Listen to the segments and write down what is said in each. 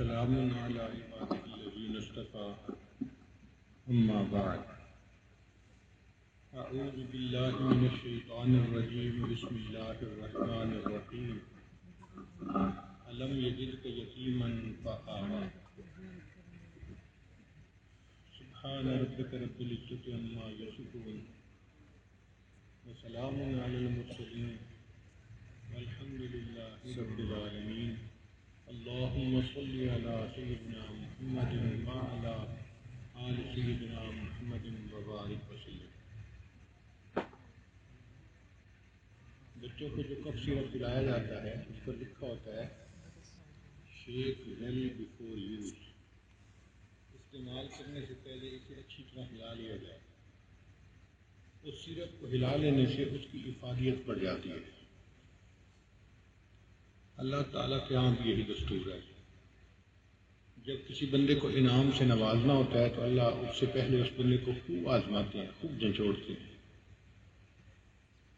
وسلام على عباده الذين اصطفى. أما بعد. أعوذ بالله من الشيطان الرجيم. بسم الله الرحمن الرحيم. ألم يجدك يتيما فآوى. سبحان ربك رب العزة عما يصفون. وسلام على المرسلين. والحمد لله رب العالمين. اللهم صل على سيدنا محمد وعلى آل سيدنا محمد وبارك وسلم. بچوں کو جو کف سیرپ پلایا جاتا ہے، اس پر لکھا ہوتا ہے شیک ویل بیفور یوز استعمال کرنے سے پہلے اسے اچھی طرح ہلا لیا جائے۔ اس سیرپ کو ہلا لینے سے اس کی افادیت بڑھ جاتی ہے۔ اللہ تعالیٰ کے یہاں بھی یہی دستور ہے۔ جب کسی بندے کو انعام سے نوازنا ہوتا ہے تو اللہ اس سے پہلے اس بندے کو خوب آزماتے ہیں، خوب جھنچوڑتے ہیں۔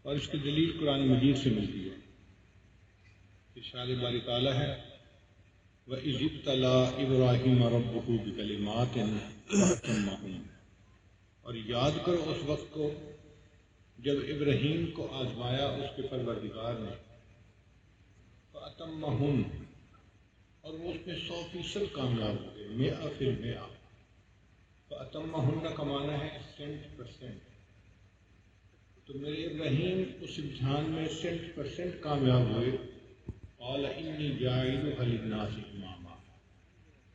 اور اس کی دلیل قرآن مجید سے ملتی ہے ارشاد باری تعالیٰ ہے۔ وہ عزب طلّہ ابراہیم رب کلمات اور یاد کرو اس وقت کو جب ابراہیم کو آزمایا اس کے پروردگار نے۔ فَأَتَمَّهُنْ اور وہ اس میں سو فیصد کامیاب ہو گئے میا پھر میا فَأَتَمَّهُنْ کا معنی ہے سینٹ پرسینٹ تو میرے ابراہیم اس امتحان میں سینٹ پرسینٹ کامیاب ہوئے۔ قال انی جاعل للناس اماما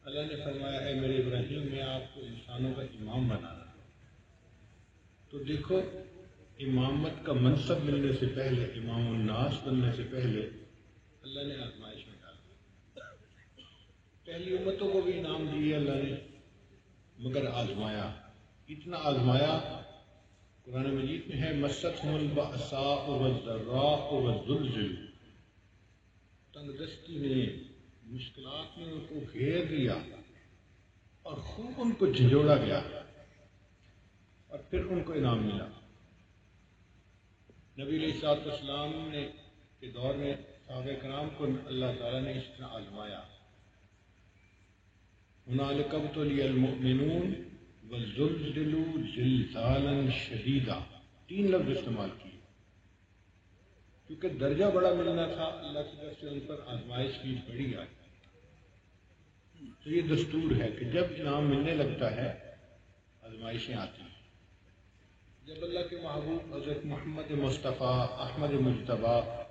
اللہ نے فرمایا، اے میرے ابراہیم میں آپ کو انسانوں کا امام بنانا تو دیکھو، امامت کا منصب ملنے سے پہلے، امام الناس بننے سے پہلے اللہ نے آزمائش میں ڈال دیا پہلی امتوں کو بھی انعام دیے اللہ نے، مگر آزمایا۔ اتنا آزمایا؟ قرآن مجید میں ہے، مست الباساء والضراء والزلزل۔ تنگ دستی نے مشکلات نے ان کو گھیر دیا اور خوب ان کو جھنجھوڑا گیا اور پھر ان کو انعام ملا۔ نبی علیہ السلاط اسلام نے کے دور میں صحابہ کرام کو اللہ تعالیٰ نے اس طرح آزمایا۔ هنالك ابتلي المؤمنون وزلزلوا زلزالا شدیدا۔ تین لفظ استعمال کیے۔ کیونکہ درجہ بڑا ملنا تھا، اللہ کی طرف سے ان پر آزمائش کی بڑی آئی۔ تو یہ دستور ہے کہ جب انعام ملنے لگتا ہے، آزمائشیں آتی ہیں۔ جب اللہ کے محبوب حضرت محمد مصطفیٰ، احمد مجتبہ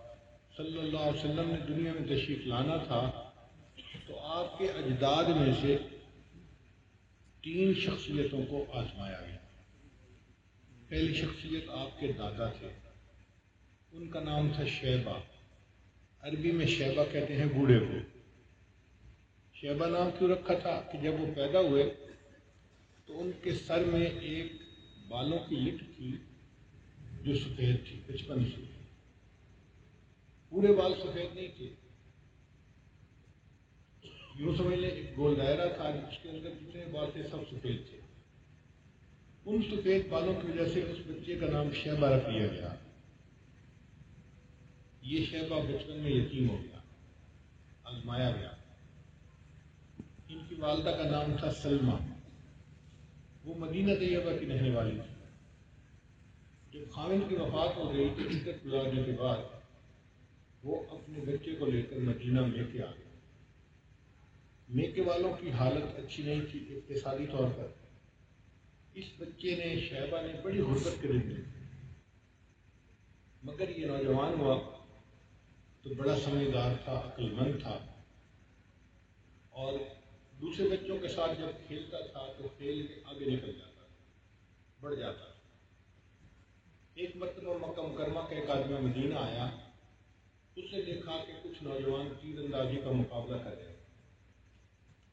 صلی اللہ علیہ وسلم نے دنیا میں تشریف لانا تھا، تو آپ کے اجداد میں سے تین شخصیتوں کو آزمایا گیا۔ پہلی شخصیت آپ کے دادا تھے۔ ان کا نام تھا شیبہ۔ عربی میں شیبہ کہتے ہیں بوڑھے کو۔ شیبہ نام کیوں رکھا تھا کہ جب وہ پیدا ہوئے تو ان کے سر میں ایک بالوں کی لٹ تھی جو سفید تھی بچپن سے پورے بال سفید نہیں تھے یوں سمجھ لیں، ایک گول دائرہ تھا، جس کے اندر جتنے بال تھے سب سفید تھے۔ ان سفید بالوں کی وجہ سے اس بچے کا نام شہبہ رکھ لیا گیا۔ یہ شہبہ بچپن میں یتیم ہو گیا، آزمایا گیا۔ ان کی والدہ کا نام تھا سلمہ۔ وہ مدینہ طیبہ کی رہنے والی تھی۔ جب خامن کی وفات ہو گئی تو عزت گزارنے کے بعد وہ اپنے بچے کو لے کر مدینہ میں کے آ گیا۔ میکے والوں کی حالت اچھی نہیں تھی، اقتصادی طور پر۔ اس بچے نے شہبہ نے بڑی غربت کے دن مگر یہ نوجوان ہوا تو بڑا سمجھدار تھا عقل مند تھا۔ اور دوسرے بچوں کے ساتھ جب کھیلتا تھا تو کھیل آگے نکل جاتا تھا، بڑھ جاتا تھا۔ ایک مرتبہ مکہ مکرمہ کا ایک آدمی مدینہ آیا۔ اس نے دیکھا کہ کچھ نوجوان تیر اندازی کا مقابلہ کر رہے ہیں۔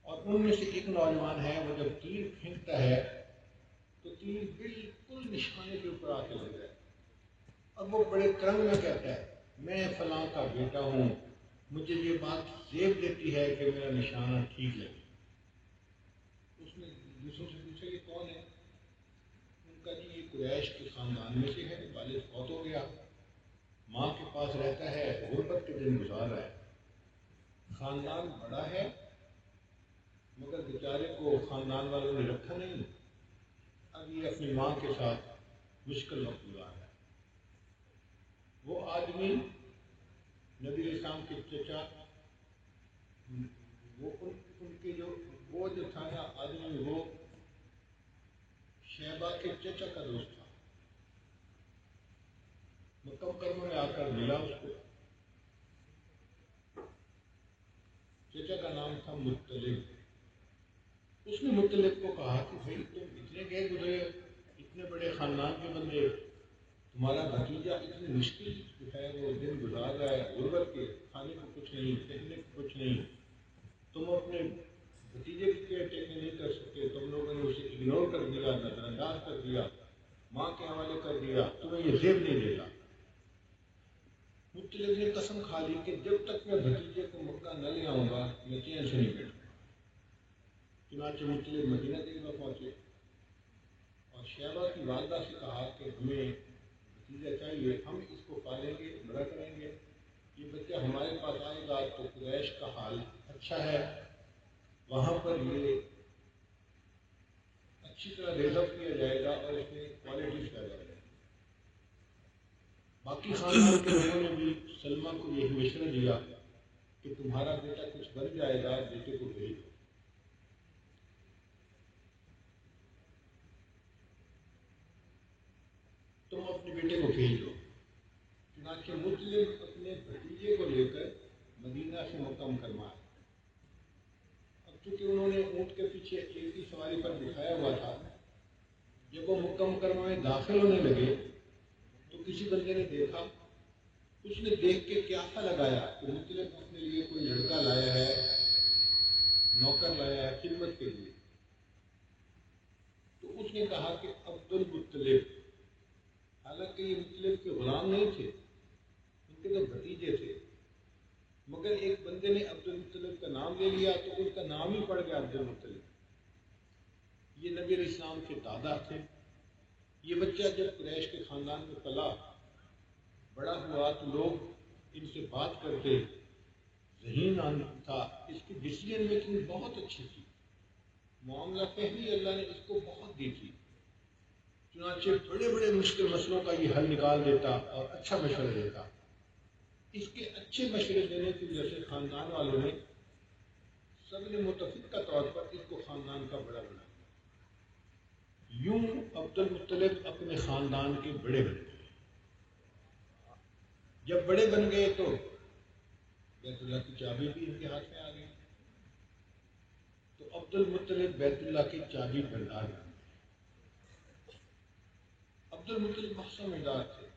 اور ان میں سے ایک نوجوان ہے، وہ جب تیر پھینکتا ہے، تو تیر بالکل نشانے کے اوپر آ کے لگ جائے اور وہ بڑے کرنگ میں کہتا ہے، میں فلاں کا بیٹا ہوں، مجھے یہ بات زیب دیتی ہے کہ میرا نشانہ ٹھیک لگے۔ اس نے دوسروں سے پوچھا، یہ کون ہے؟ ان کا جی یہ قریش کے خاندان میں سے ہے والد فوت ہو گیا۔ ماں کے پاس رہتا ہے، غربت کے دن گزار رہا ہے۔ خاندان بڑا ہے، مگر بیچارے کو خاندان والوں نے رکھا نہیں۔ اب یہ اپنی ماں کے ساتھ مشکل وقت گزار ہے۔ وہ آدمی نبی اسلام کے چچا، وہ ان کے جو، وہ جو تھا نا آدمی، وہ شہبا کے چچا کا دوست تھا۔ مکم کرم میں آ کر ملا اس کو چچا کا نام تھا مطلب۔ اس نے مطلب کو کہا کہ بھائی تم اتنے گئے گزرے اتنے بڑے خاندان کے بندے تمہارا بھتیجا اتنی مشکل جو ہے، وہ دن گزار رہا ہے، غربت کے کھانے کو کچھ نہیں، پہننے کو کچھ نہیں۔ تم اپنے بھتیجے کے ٹیکنے نہیں کر سکتے، تم لوگوں نے اسے اگنور کر دیا نظر انداز کر دیا، ماں کے حوالے کر دیا، تمہیں یہ زیب نہیں دے گا مطلب نے قسم کھا لی کہ جب تک میں بھتیجے کو مکہ نہ لے آؤں گا میں چین سے نہیں بیٹھوں چنانچہ مطلب مدینہ طیبہ پہنچے اور شہبہ کی والدہ سے کہا کہ ہمیں بھتیجا چاہیے، ہم اس کو پالیں گے بڑا کریں گے۔ یہ بچہ ہمارے پاس آئے گا تو قریش کا حال اچھا ہے۔ وہاں پر یہ اچھی طرح ڈیولپ کیا جائے گا اور اس میں کوالٹیز پیدا کریں باقی خاندان کے لوگوں نے بھی سلما کو یہ مشورہ دیا کہ تمہارا بیٹا کچھ بن جائے گا، بیٹے کو بھیج دو تم اپنے بیٹے کو بھیج دو چنانچہ مسلم اپنے بھتیجے کو لے کر مدینہ سے مکم کرما ہے اب چونکہ انہوں نے اونٹ کے پیچھے ایک ہی سواری پر بٹھایا ہوا تھا، جب وہ مکم کرما میں داخل ہونے لگے کسی بندے نے دیکھا، اس نے دیکھ کے کیا سا لگایا؟ کہ مطلب اپنے لیے کوئی لڑکا لایا ہے، نوکر لایا ہے خدمت کے لیے۔ تو اس نے کہا کہ عبد المطلب حالانکہ یہ مطلب کے غلام نہیں تھے، ان کے تو بھتیجے تھے۔ مگر ایک بندے نے عبد المطلب کا نام لے لیا تو ان کا نام ہی پڑ گیا عبد المطلب یہ نبی اسلام کے دادا تھے۔ یہ بچہ جب قریش کے خاندان میں پلا، بڑا ہوا تو لوگ ان سے بات کرتے، ذہین تھا۔ اس کی ڈسیزن میکنگ بہت اچھی تھی۔ معاملہ فہمی اللہ نے اس کو بہت دی تھی۔ چنانچہ بڑے بڑے مشکل مسئلوں کا یہ حل نکال دیتا اور اچھا مشورہ دیتا۔ اس کے اچھے مشورے دینے کی وجہ سے خاندان والوں نے سب نے متفق کا طور پر اس کو خاندان کا بڑا بنا۔ یوں عبد المطلب اپنے خاندان کے بڑے بن گئے جب بڑے بن گئے تو بیت اللہ کی چابی بھی ان کے ہاتھ میں آ گئی۔ تو عبد المطلب بیت اللہ کی چابی بردار گئے عبد المطلب بہت سمجھدار تھے۔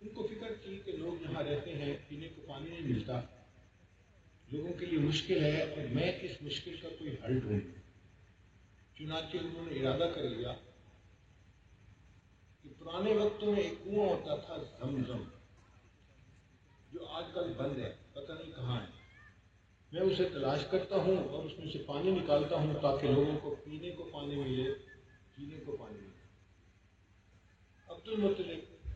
ان کو فکر تھی کہ لوگ جہاں رہتے ہیں، پینے کو پانی نہیں ملتا۔ لوگوں کے لیے مشکل ہے اور میں اس مشکل کا کوئی حل ڈھونڈوں۔ چنانچہ انہوں نے ارادہ کر لیا کہ پرانے وقتوں میں ایک کنواں ہوتا تھا زمزم، جو آج کل بند ہے، پتہ نہیں کہاں ہے۔ میں اسے تلاش کرتا ہوں اور اس میں سے پانی نکالتا ہوں تاکہ لوگوں کو پینے کو پانی ملے پینے کو پانی ملے۔ عبد المطلب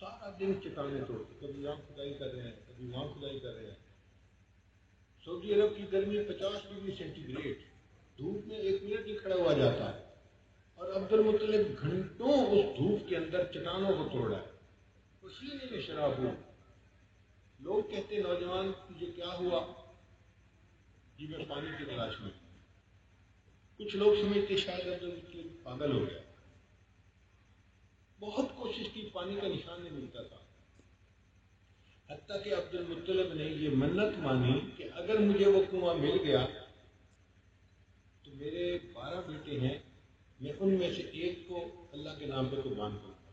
سارا دن چٹانے توڑتے، کبھی یہاں کھدائی کر رہے ہیں، کبھی وہاں کھدائی کر رہے ہیں۔ سعودی عرب کی گرمی پچاس ڈگری سینٹی گریڈ۔ دھوپ میں ایک منٹ ہی کھڑا ہوا جاتا ہے۔ اور عبد المطلب گھنٹوں اس دھوپ کے اندر چٹانوں کو توڑا ہے۔ پسینے میں شراب ہوا لوگ کہتے نوجوان، تجھے کیا ہوا؟ جی میں پانی کی تلاش میں کچھ لوگ سمجھتے شاید عبد المطلب پاگل ہو گیا۔ بہت کوشش کی، پانی کا نشان نہیں ملتا تھا۔ حتیٰ کہ عبد المطلب نے یہ منت مانی کہ اگر مجھے وہ کنواں مل گیا میرے بارہ بیٹے ہیں، میں ان میں سے ایک کو اللہ کے نام پہ قربان کروں گا۔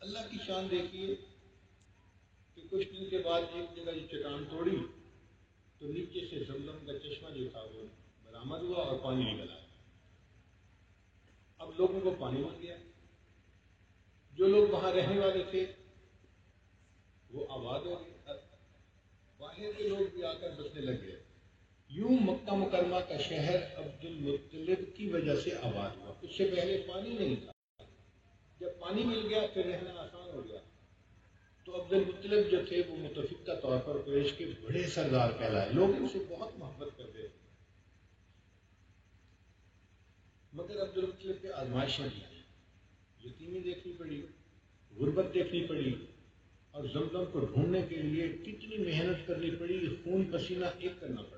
اللہ کی شان دیکھیے کہ کچھ دن کے بعد ایک جگہ یہ چٹان توڑی تو نیچے سے زمزم کا چشمہ جو تھا وہ برآمد ہوا اور پانی نکل آیا۔ اب لوگوں کو پانی مل گیا۔ جو لوگ وہاں رہنے والے تھے، وہ آباد ہو گئے۔ باہر کے لوگ بھی آ کر بسنے لگ گئے۔ یوں مکہ مکرمہ کا شہر عبد المطلب کی وجہ سے آباد ہوا۔ اس سے پہلے پانی نہیں تھا۔ جب پانی مل گیا پھر رہنا آسان ہو گیا۔ تو عبد المطلب جو تھے وہ متفقہ طور پر قریش کے بڑے سردار کہلائے لوگ ان سے بہت محبت کرتے تھے۔ مگر عبد المطلب کے آزمائشیں دی یتیمی دیکھنی پڑی، غربت دیکھنی پڑی اور زمزم کو ڈھونڈنے کے لیے کتنی محنت کرنی پڑی، خون پسینہ ایک کرنا پڑا۔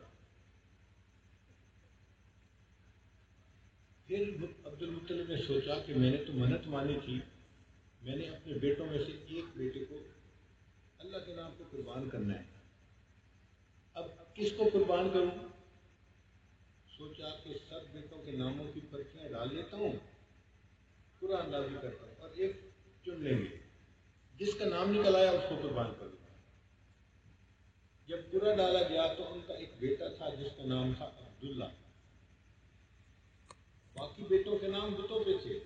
پھر عبد المطلب نے سوچا کہ میں نے تو منت مانی تھی، میں نے اپنے بیٹوں میں سے ایک بیٹے کو اللہ کے نام کو قربان کرنا ہے۔ اب کس کو قربان کروں؟ سوچا کہ سب بیٹوں کے ناموں کی پرچیاں ڈال لیتا ہوں، پورا اندازی کرتا ہوں، اور ایک چن لیں گے۔ جس کا نام نکل آیا اس کو قربان کر دوں۔ جب پورا ڈالا گیا تو ان کا ایک بیٹا تھا جس کا نام تھا عبداللہ۔ باقی بیٹوں کے نام بتوں پہ تھے۔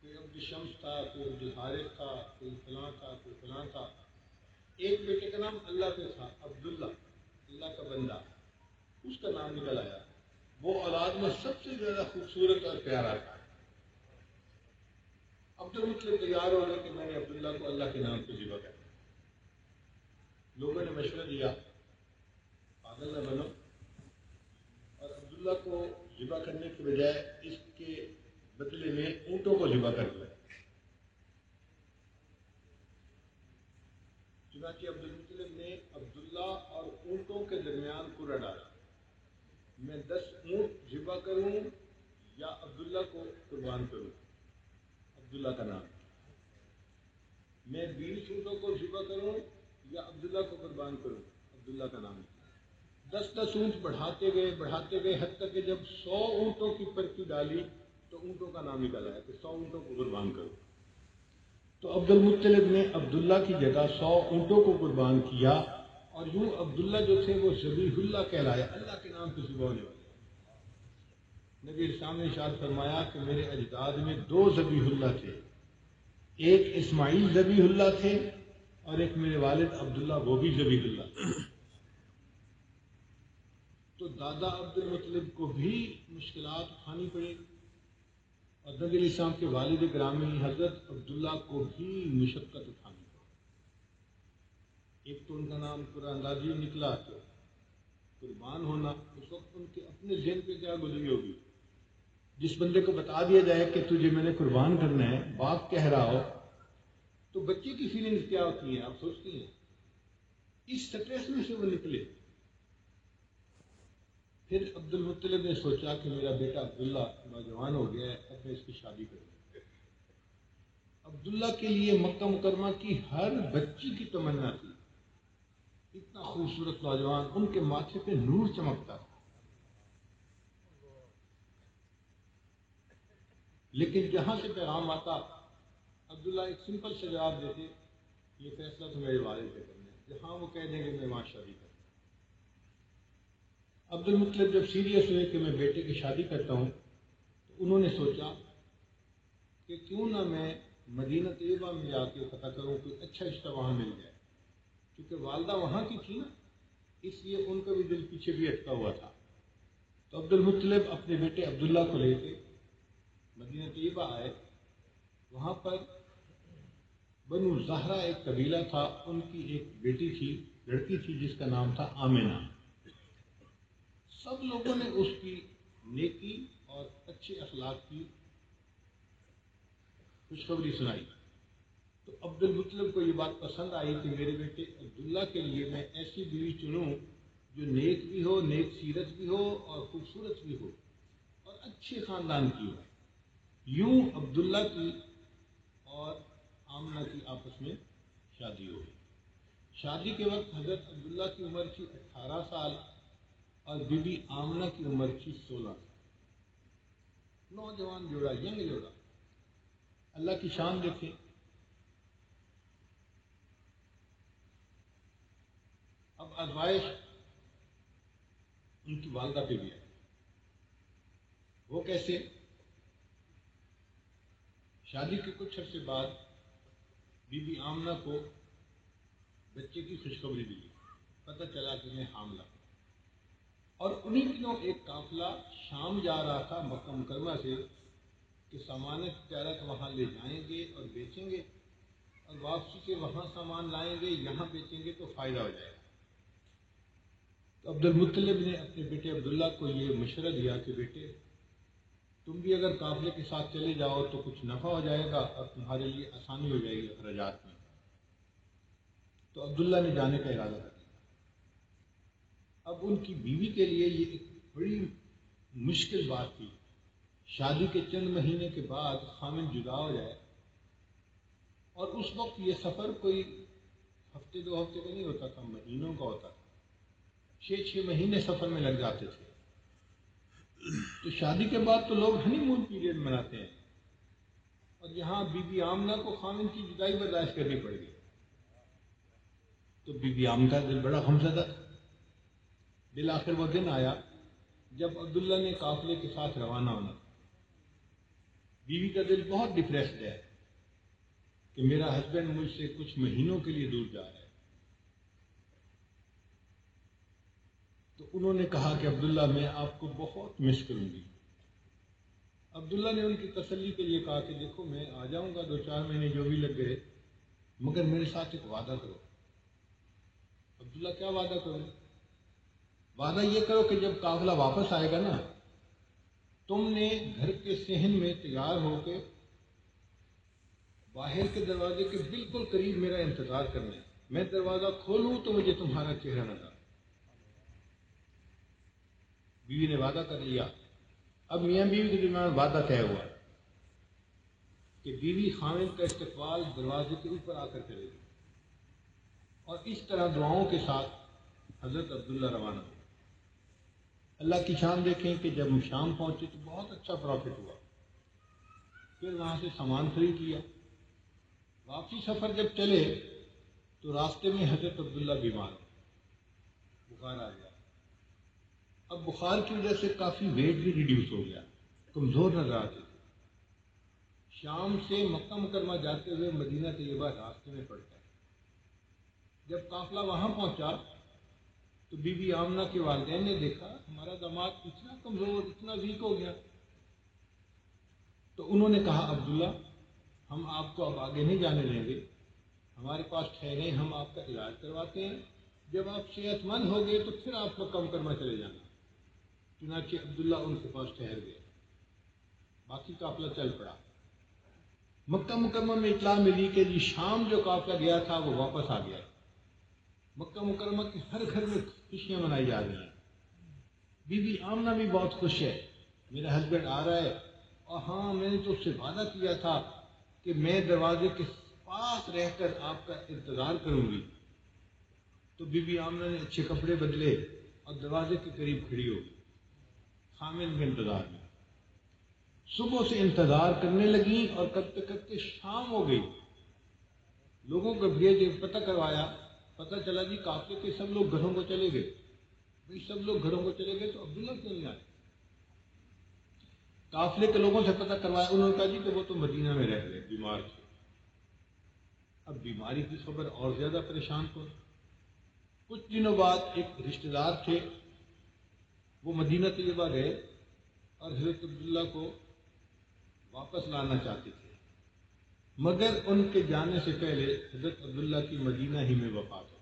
کوئی عبد الشمس تھا، کوئی عبد الحارث تھا، کوئی فلاں تھا، کوئی فلاں تھا۔ ایک بیٹے کا نام اللہ پہ تھا، عبداللہ۔ اللہ کا بندہ۔ اس کا نام نکل آیا۔ وہ اولاد میں سب سے زیادہ خوبصورت اور پیارا تھا۔ عبد المطلب تیار ہو گئے کہ میں نے عبداللہ کو اللہ کے نام پہ جی ذبح کر لوگوں نے مشورہ دیا، پاگل نہ بنو۔ اور عبداللہ کو ذبح کرنے کے بجائے اس کے بدلے میں اونٹوں کو ذبح کر دیا چنانچہ عبد المطلب نے عبداللہ اور اونٹوں کے درمیان پورا ڈالا۔ میں دس اونٹ ذبح کروں یا عبداللہ کو قربان کروں؟ عبداللہ کا نام۔ میں بیس اونٹوں کو ذبح کروں یا عبداللہ کو قربان کروں؟ عبداللہ کا نام۔ دس دس اونٹ بڑھاتے گئے بڑھاتے گئے، حد تک کہ جب سو اونٹوں کی پرچی ڈالی تو اونٹوں کا نام نکل آیا کہ سو اونٹوں کو قربان کرو۔ تو عبد المطلب نے عبداللہ کی جگہ سو اونٹوں کو قربان کیا اور یوں عبداللہ جو تھے وہ ذبیح اللہ کہلایا، اللہ کے نام پہ ذبح ہونے والے نبی اسلام نے اشاد فرمایا کہ میرے اجداد میں دو ذبیح اللہ تھے۔ ایک اسماعیل ذبیح اللہ تھے اور ایک میرے والد عبداللہ وہ بھی ذبیح اللہ۔ دادا عبد المطلب کو بھی مشکلات اٹھانی پڑے اور نبی علیہ السلام کے والد گرامی حضرت عبداللہ کو بھی مشقت اٹھانی پڑے۔ ایک تو ان کا نام قرآن اندازی نکلا تو قربان ہونا، اس وقت ان کے اپنے ذہن پہ کیا گزری ہوگی؟ جس بندے کو بتا دیا جائے کہ تجھے میں نے قربان کرنا ہے، باپ کہہ رہا ہو، تو بچے کی فیلنگز کیا ہوتی ہیں؟ آپ سوچتی ہیں۔ اس سٹریس میں سے وہ نکلے۔ پھر عبد المطلب نے سوچا کہ میرا بیٹا عبداللہ نوجوان ہو گیا ہے، اب میں اس کی شادی کروں عبداللہ کے لیے مکہ مکرمہ کی ہر بچی کی تمنا تھی۔ اتنا خوبصورت نوجوان، ان کے ماتھے پہ نور چمکتا تھا۔ لیکن جہاں سے پیغام آتا، عبداللہ ایک سمپل سے جواب دیتے، یہ فیصلہ تو میرے والد پہ کرنا ہے جہاں وہ کہہ دیں گے، میں وہاں شادی کروں۔ عبد المطلب جب سیریس ہوئے کہ میں بیٹے کی شادی کرتا ہوں، تو انہوں نے سوچا کہ کیوں نہ میں مدینہ طیبہ میں جا کے پتہ کروں کوئی اچھا رشتہ وہاں مل جائے۔ کیونکہ والدہ وہاں کی تھی نا، اس لیے ان کا بھی دل پیچھے بھی اٹکا ہوا تھا۔ تو عبد المطلب اپنے بیٹے عبداللہ کو لے کے مدینہ طیبہ آئے۔ وہاں پر بنو زہرا ایک قبیلہ تھا، ان کی ایک بیٹی تھی، لڑکی تھی جس کا نام تھا آمینہ۔ سب لوگوں نے اس کی نیکی اور اچھے اخلاق کی خوشخبری سنائی۔ تو عبد المطلب کو یہ بات پسند آئی کہ میرے بیٹے عبداللہ کے لیے میں ایسی بیوی چنوں جو نیک بھی ہو، نیک سیرت بھی ہو اور خوبصورت بھی ہو اور اچھے خاندان کی ہو۔ یوں عبداللہ کی اور آمنہ کی آپس میں شادی ہوئی شادی کے وقت حضرت عبداللہ کی عمر تھی اٹھارہ سال۔ اور بی بی آمنہ کی عمر تھی سولہ۔ نوجوان جوڑا، ینگ جوڑا۔ اللہ کی شان دیکھیں۔ اب ازمائش ان کی والدہ پہ بھی ہے۔ وہ کیسے؟ شادی کے کچھ عرصے بعد بی بی آمنہ کو بچے کی خوشخبری دی پتہ چلا کہ میں حاملہ۔ اور انہی دنوں ایک قافلہ شام جا رہا تھا مکہ مکرمہ سے کہ سامان تجارت وہاں لے جائیں گے اور بیچیں گے اور واپسی کے وہاں سامان لائیں گے، یہاں بیچیں گے تو فائدہ ہو جائے گا۔ تو عبد المطلب نے اپنے بیٹے عبداللہ کو یہ مشورہ دیا کہ بیٹے، تم بھی اگر قافلے کے ساتھ چلے جاؤ تو کچھ نفع ہو جائے گا اور تمہارے لیے آسانی ہو جائے گی اخراجات میں۔ تو عبداللہ نے جانے کا ارادہ کر دیا اب ان کی بیوی کے لیے یہ ایک بڑی مشکل بات تھی۔ شادی کے چند مہینے کے بعد خامن جدا ہو جائے۔ اور اس وقت یہ سفر کوئی ہفتے دو ہفتے کا نہیں ہوتا تھا، مہینوں کا ہوتا تھا۔ چھ چھ مہینے سفر میں لگ جاتے تھے۔ تو شادی کے بعد تو لوگ ہنی مون پیریڈ مناتے ہیں۔ اور یہاں بی بی آمنہ کو خامن کی جدائی برداشت کرنی پڑ گئی۔ تو بی بی آمنہ کا دل بڑا غمزدہ تھا۔ بالآخر وہ دن آیا جب عبداللہ نے قافلے کے ساتھ روانہ ہونا۔ بیوی کا دل بہت ڈپریسڈ ہے کہ میرا ہسبینڈ مجھ سے کچھ مہینوں کے لیے دور جا رہا ہے۔ تو انہوں نے کہا کہ عبداللہ میں آپ کو بہت مس کروں گی عبداللہ نے ان کی تسلی کے لیے کہا کہ دیکھو میں آ جاؤں گا دو چار مہینے جو بھی لگ گئے، مگر میرے ساتھ ایک وعدہ کرو۔ عبداللہ کیا وعدہ کرو؟ وعدہ یہ کرو کہ جب قافلہ واپس آئے گا نا، تم نے گھر کے صحن میں تیار ہو کے باہر کے دروازے کے بالکل قریب میرا انتظار کرنا ہے۔ میں دروازہ کھولوں تو مجھے تمہارا چہرہ نظر بیوی نے وعدہ کر لیا۔ اب میاں بیوی کے درمیان وعدہ طے ہوا کہ بیوی خامد کا استقبال دروازے کے اوپر آ کر کرے گی۔ اور اس طرح دعاؤں کے ساتھ حضرت عبداللہ روانہ اللہ کی شان دیکھیں کہ جب ہم شام پہنچے تو بہت اچھا پروفٹ ہوا۔ پھر وہاں سے سامان خرید لیا۔ واپسی سفر جب چلے تو راستے میں حضرت عبداللہ بیمار بخار آ گیا۔ اب بخار کی وجہ سے کافی ویٹ بھی ریڈیوس ہو گیا۔ کمزور نظر آتے تھے۔ شام سے مکہ مکرمہ جاتے ہوئے مدینہ طیبہ راستے میں پڑتا۔ ہے جب قافلہ وہاں پہنچا تو بی بی آمنہ کے والدین نے دیکھا ہمارا دماغ اتنا کمزور اتنا ویک ہو گیا۔ تو انہوں نے کہا، عبداللہ، ہم آپ کو اب آگے نہیں جانے دیں گے۔ ہمارے پاس ٹھہرے، ہم آپ کا علاج کرواتے ہیں۔ جب آپ صحت مند ہو گئے تو پھر آپ کو کم کرنا چلے جانا۔ چنانچہ عبداللہ ان کے پاس ٹھہر گئے۔ باقی قافلہ چل پڑا۔ مکہ مکرمہ میں اطلاع ملی کہ جی شام جو قافلہ گیا تھا وہ واپس آ گیا۔ مکہ مکرمہ کے ہر گھر میں خوشیاں منائی جا رہی ہیں۔ بی بی آمنہ بھی بہت خوش ہے۔ میرا ہسبینڈ آ رہا ہے۔ اور ہاں میں نے تو اس سے وعدہ کیا تھا کہ میں دروازے کے پاس رہ کر آپ کا انتظار کروں گی۔ تو بی بی آمنہ نے اچھے کپڑے بدلے اور دروازے کے قریب کھڑی ہو۔ گئی حامل کے انتظار میں۔ صبح سے انتظار کرنے لگی اور کرتے کرتے شام ہو گئی۔ لوگوں کو بھیج پتہ کروایا پتہ چلا جی کافی کے سب لوگ گھروں کو چلے گئے۔ بھائی سب لوگ گھروں کو چلے گئے تو عبداللہ کیوں نہیں آئے؟ قافلے کے لوگوں سے پتہ کروایا، انہوں نے کہا جی کہ وہ تو مدینہ میں رہ گئے، بیمار تھے۔ اب بیماری کی خبر اور زیادہ پریشان کو کچھ دنوں بعد ایک رشتہ دار تھے، وہ مدینہ طیبہ گئے اور حضرت عبداللہ کو واپس لانا چاہتے تھے۔ مگر ان کے جانے سے پہلے حضرت عبداللہ کی مدینہ ہی میں وفات ہو۔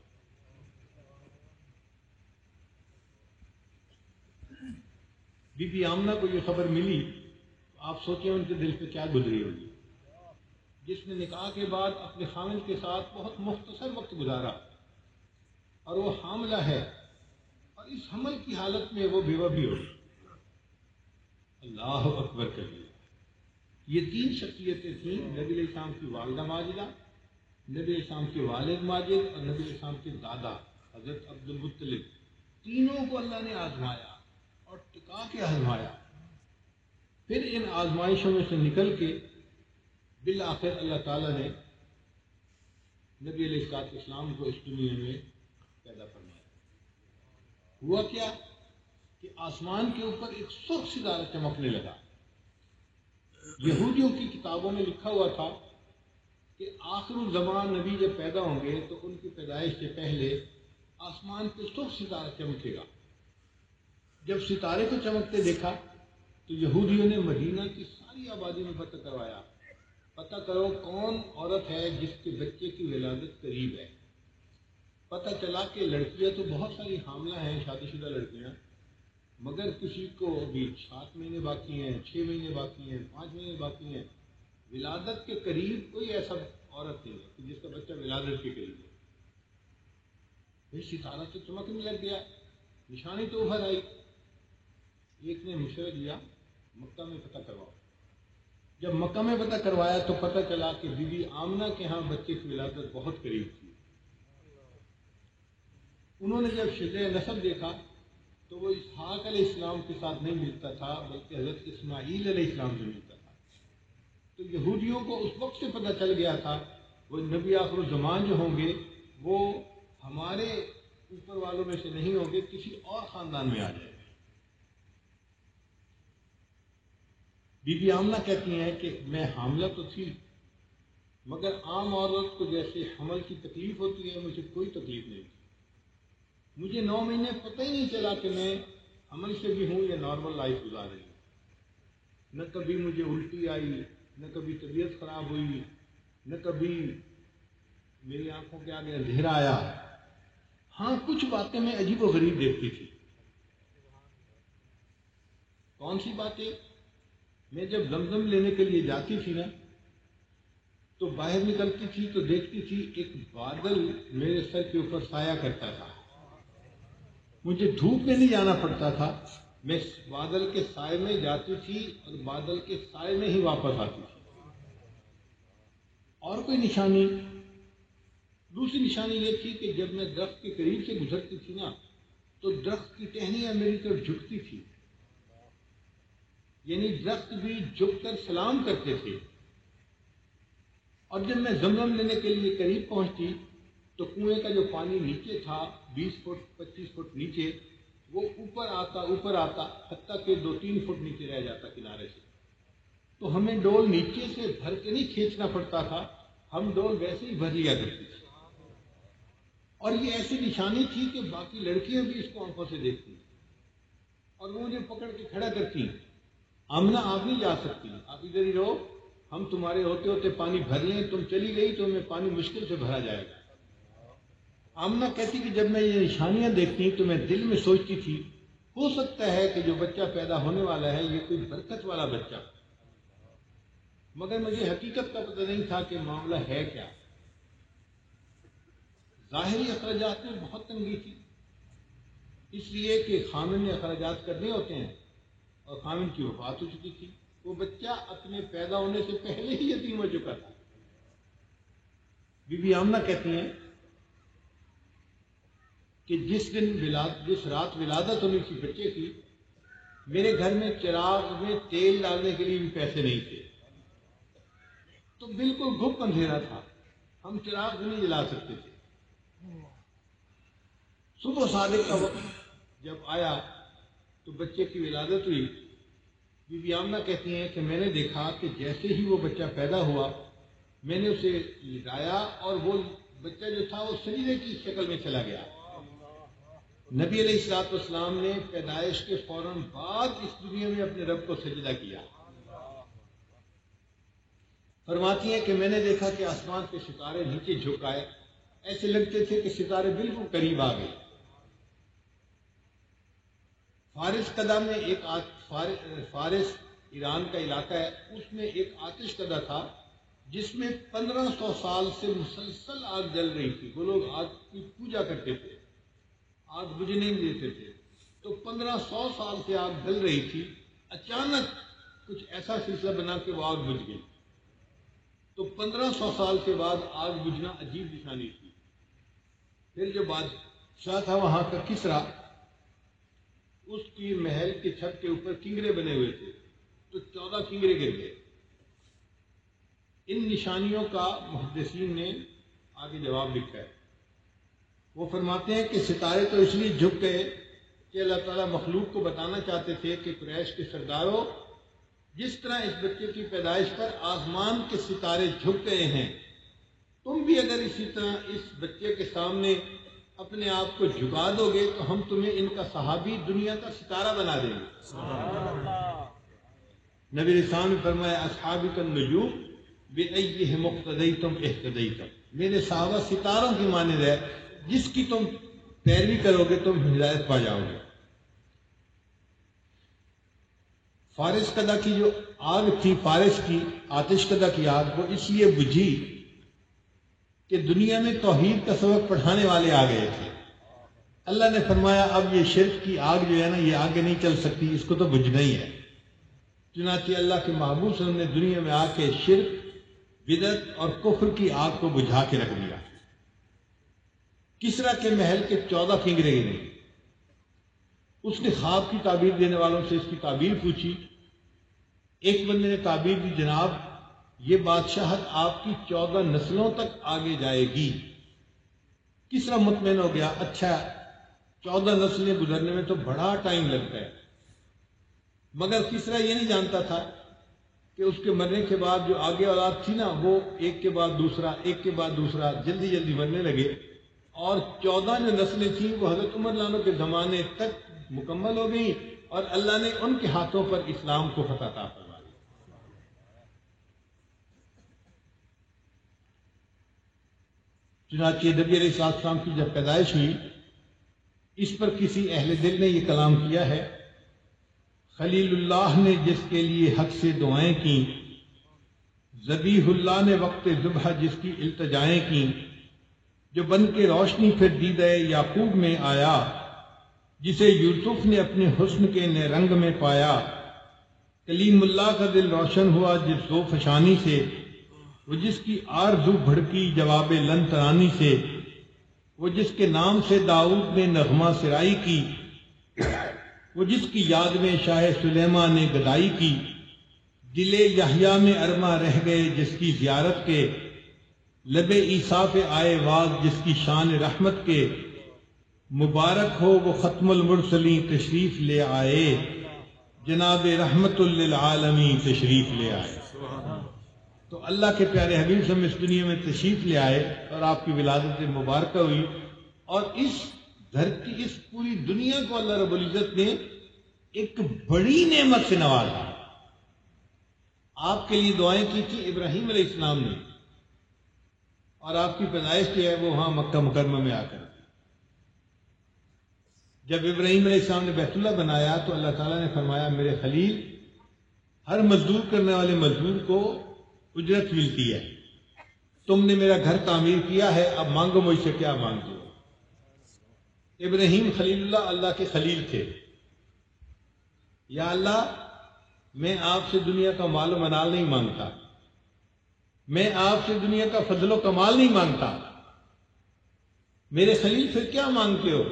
بی بی آمنہ کو یہ خبر ملی، آپ سوچیں ان کے دل پہ کیا گزری ہوگی۔ جس نے نکاح کے بعد اپنے خامن کے ساتھ بہت مختصر وقت گزارا، اور وہ حاملہ ہے، اور اس حمل کی حالت میں وہ بیوہ بھی ہوگی اللہ اکبر کر لیا یہ تین شخصیتیں تھیں، نبی علیہ السلام کی والدہ ماجدہ، نبی علیہ السلام کے والد ماجد اور نبی علیہ السلام کے دادا، حضرت عبد المطلب تینوں کو اللہ نے آزمایا اور ٹکا کے آزمایا۔ پھر ان آزمائشوں میں سے نکل کے بالآخر اللہ تعالیٰ نے نبی علیہ السلام کو اس دنیا میں پیدا فرمایا۔ ہوا کیا کہ آسمان کے اوپر ایک سرخ ستارہ چمکنے لگا۔ یہودیوں کی کتابوں میں لکھا ہوا تھا کہ آخر الزمان نبی جب پیدا ہوں گے تو ان کی پیدائش سے پہلے آسمان پہ سرخ ستارہ چمکے گا۔ جب ستارے کو چمکتے دیکھا تو یہودیوں نے مدینہ کی ساری آبادی میں پتہ کروایا۔ پتہ کرو کون عورت ہے جس کے بچے کی ولادت قریب ہے؟ پتہ چلا کہ لڑکیاں تو بہت ساری حاملہ ہیں، شادی شدہ لڑکیاں۔ مگر کسی کو ابھی سات مہینے باقی ہیں، چھ مہینے باقی ہیں، پانچ مہینے باقی ہیں، ولادت کے قریب کوئی ایسا عورت نہیں ہے کہ جس کا بچہ ولادت کے قریب ہے۔ پھر ستارہ تو چمکنے لگ گیا، نشانی تو ابھر آئی۔ ایک نے مشورہ دیا، مکہ میں پتہ کرواؤ۔ جب مکہ میں پتہ کروایا تو پتہ چلا کہ بی بی آمنہ کے ہاں بچے کی ولادت بہت قریب تھی۔ انہوں نے جب شدہ نصب دیکھا تو وہ اسحاق علیہ السلام کے ساتھ نہیں ملتا تھا، بلکہ حضرت اسماعیل علیہ السلام سے ملتا تھا۔ تو یہودیوں کو اس وقت سے پتہ چل گیا تھا، وہ نبی آخر الزمان جو ہوں گے، وہ ہمارے اوپر والوں میں سے نہیں ہوں گے، کسی اور خاندان میں آ جائے بی بی آمنہ کہتی ہیں کہ میں حاملہ تو تھی، مگر عام عورت کو جیسے حمل کی تکلیف ہوتی ہے، مجھے کوئی تکلیف نہیں۔ تھی مجھے نو مہینے پتہ ہی نہیں چلا کہ میں حمل سے بھی ہوں یا نارمل لائف گزار رہی ہوں۔ نہ کبھی مجھے الٹی آئی، نہ کبھی طبیعت خراب ہوئی، نہ کبھی میری آنکھوں کے آگے اندھیرا آیا۔ ہاں کچھ باتیں میں عجیب و غریب دیکھتی تھی۔ کون سی باتیں؟ میں جب زمزم لینے کے لیے جاتی تھی نا، تو باہر نکلتی تھی تو دیکھتی تھی ایک بادل میرے سر کے اوپر سایہ کرتا تھا۔ مجھے دھوپ میں نہیں جانا پڑتا تھا۔ میں بادل کے سائے میں جاتی تھی اور بادل کے سائے میں ہی واپس آتی تھی۔ اور کوئی نشانی؟ دوسری نشانی یہ تھی کہ جب میں درخت کے قریب سے گزرتی تھی نا، تو درخت کی ٹہنیاں میری طرف جھکتی تھی۔ یعنی درخت بھی جھک کر سلام کرتے تھے۔ اور جب میں زمزم لینے کے لیے قریب پہنچتی، تو کنویں کا جو پانی نیچے تھا بیس فٹ، پچیس فٹ نیچے، وہ اوپر آتا اوپر آتا، حتیٰ کہ دو تین فٹ نیچے رہ جاتا کنارے سے۔ تو ہمیں ڈول نیچے سے بھر کے نہیں کھینچنا پڑتا تھا، ہم ڈول ویسے ہی بھر لیا کرتی تھی اور یہ ایسی نشانی تھی کہ باقی لڑکیاں بھی اس کو آنکھوں سے دیکھتی اور وہ مجھے پکڑ کے کھڑا کرتی آمنا آپ نہیں جا سکتی۔ آپ ادھر ہی رہو، ہم تمہارے ہوتے ہوتے پانی بھر لیں، تم چلی گئی تو میں پانی مشکل سے بھرا جائے گا۔ آمنا کہتی کہ جب میں یہ نشانیاں دیکھتی تو میں دل میں سوچتی تھی، ہو سکتا ہے کہ جو بچہ پیدا ہونے والا ہے، یہ کوئی برکت والا بچہ۔ مگر مجھے حقیقت کا پتہ نہیں تھا کہ معاملہ ہے کیا۔ ظاہری اخراجات میں بہت تنگی تھی۔ اس لیے کہ خامن نے اخراجات کرنے ہوتے ہیں اور خامن کی وفات ہو چکی تھی۔ وہ بچہ اپنے پیدا ہونے سے پہلے ہی یتیم ہو چکا تھا۔ بی بی آمنہ کہتی ہیں کہ جس دن ولاد، جس رات ولادت ہونی تھی بچے کی میرے گھر میں چراغ میں تیل ڈالنے کے لیے بھی پیسے نہیں تھے۔ تو بالکل گپ اندھیرا تھا۔ ہم چراغ بھی نہیں جلا سکتے تھے۔ صبح صادق کا وقت جب آیا تو بچے کی ولادت ہوئی۔ بی بی آمنہ کہتی ہیں کہ میں نے دیکھا کہ جیسے ہی وہ بچہ پیدا ہوا، میں نے اسے لٹایا اور وہ بچہ جو تھا وہ سجدے کی شکل میں چلا گیا۔ نبی علیہ السلاط والسلام نے پیدائش کے فوراً بعد اس دنیا میں اپنے رب کو سجدہ کیا۔ فرماتی ہیں کہ میں نے دیکھا کہ آسمان کے ستارے نیچے جھکائے ایسے لگتے تھے کہ ستارے بالکل قریب آ گئے۔ فارس قدہ میں ایک فارس ایران کا علاقہ ہے۔ اس میں ایک آتش قدہ تھا، جس میں پندرہ سو سال سے مسلسل آگ جل رہی تھی۔ وہ لوگ آگ کی پوجا کرتے تھے۔ آگ بجھنے نہیں دیتے تھے۔ تو پندرہ سو سال سے آگ جل رہی تھی۔ اچانک کچھ ایسا سلسلہ بنا کے وہ آگ بجھ گئی۔ تو پندرہ سو سال کے بعد آگ بجھنا عجیب نشانی تھی۔ پھر جو بادشاہ تھا وہاں کا کسرا، اس کی محل کے چھت کے اوپر کنگرے بنے ہوئے تھے۔ تو چودہ کنگرے گر گئے۔ ان نشانیوں کا محدثین نے آگے جواب لکھا ہے۔ وہ فرماتے ہیں کہ ستارے تو اس لیے جھک گئے کہ اللہ تعالیٰ مخلوق کو بتانا چاہتے تھے کہ قریش کے سرداروں جس طرح اس بچے کی پیدائش پر آسمان کے ستارے جھک گئے ہیں، تم بھی اگر اسی طرح اس بچے کے سامنے اپنے آپ کو جھکا دو گے تو ہم تمہیں ان کا صحابی دنیا کا ستارہ بنا دیں گے۔ نبی رسان نے فرمایا اصحابی کا نجوم بے مقتدی تم احتدئی تم میرے صحابہ ستاروں کی مانند ہے۔ جس کی تم پیروی کرو گے، تم ہدایت پا جاؤ گے۔ فارس قدا کی جو آگ تھی، فارس کی آتش قدا کی آگ، وہ اس لیے بجھی کہ دنیا میں توحید کا سبق پڑھانے والے آ گئے تھے۔ اللہ نے فرمایا، اب یہ شرک کی آگ جو ہے نا، یہ آگے نہیں چل سکتی، اس کو تو بجھنا ہی ہے۔ چنانچہ اللہ کے محبوب صلی اللہ علیہ وسلم نے دنیا میں آ کے شرک بدت اور کفر کی آگ کو بجھا کے رکھ دیا۔ کسرا کے محل کے چودہ فنگرے ہی نہیں اس نے خواب کی تعبیر دینے والوں سے اس کی تعبیر پوچھی۔ ایک بندے نے تعبیر دی، جناب، یہ بادشاہت آپ کی چودہ نسلوں تک آگے جائے گی۔ کسرا مطمئن ہو گیا؟ اچھا چودہ نسلیں گزرنے میں تو بڑا ٹائم لگتا ہے۔ مگر کسرا یہ نہیں جانتا تھا کہ اس کے مرنے کے بعد جو آگے اولاد تھی نا، وہ ایک کے بعد دوسرا، ایک کے بعد دوسرا، جلدی جلدی مرنے لگے۔ اور چودہ جو نسلیں تھیں وہ حضرت عمر لانو کے زمانے تک مکمل ہو گئیں اور اللہ نے ان کے ہاتھوں پر اسلام کو فتح تھا چنانچہ نبی علیہ السلام کی جب پیدائش ہوئی، اس پر کسی اہل دل نے یہ کلام کیا ہے، خلیل اللہ نے جس کے لیے حق سے دعائیں کی زبیح اللہ نے وقت ذبح جس کی التجائیں کی جو بن کے روشنی پھر دیدہ یعقوب میں آیا، جسے یوسف نے اپنے حسن کے نئے رنگ میں پایا۔ کلیم اللہ کا دل روشن ہوا جس دو فشانی سے، وہ جس کی آرزو بھڑکی جواب لن ترانی سے، وہ جس کے نام سے داؤد نے نغمہ سرائی کی۔ وہ جس کی یاد میں شاہ سلیمہ نے گدائی کی۔ دل یحییٰ میں ارما رہ گئے جس کی زیارت کے۔ لب عیصاف آئے واز جس کی شان رحمت کے مبارک ہو، وہ ختم المرسلی تشریف لے آئے۔ جناب رحمت للعالمی تشریف لے آئے۔ تو اللہ کے پیارے حبیب سے اس دنیا میں تشریف لے آئے اور آپ کی ولادت مبارکہ ہوئی۔ اور اس دھرتی، اس پوری دنیا کو اللہ رب العزت نے ایک بڑی نعمت سے نوازا۔ آپ کے لیے دعائیں کی تھی ابراہیم علیہ السلام نے۔ اور آپ کی پیدائش جو ہے وہ وہاں مکہ مکرمہ میں آ کر جب ابراہیم علیہ السلام نے بیت اللہ بنایا تو اللہ تعالیٰ نے فرمایا، میرے خلیل، ہر مزدور کرنے والے مزدور کو اجرت ملتی ہے۔ تم نے میرا گھر تعمیر کیا ہے، اب مانگو مجھ سے، کیا مانگتے ہو؟ ابراہیم خلیل اللہ اللہ کے خلیل تھے۔ یا اللہ، میں آپ سے دنیا کا مال و منال نہیں مانگتا۔ میں آپ سے دنیا کا فضل و کمال نہیں مانگتا۔ میرے خلیل، پھر کیا مانگتے ہو؟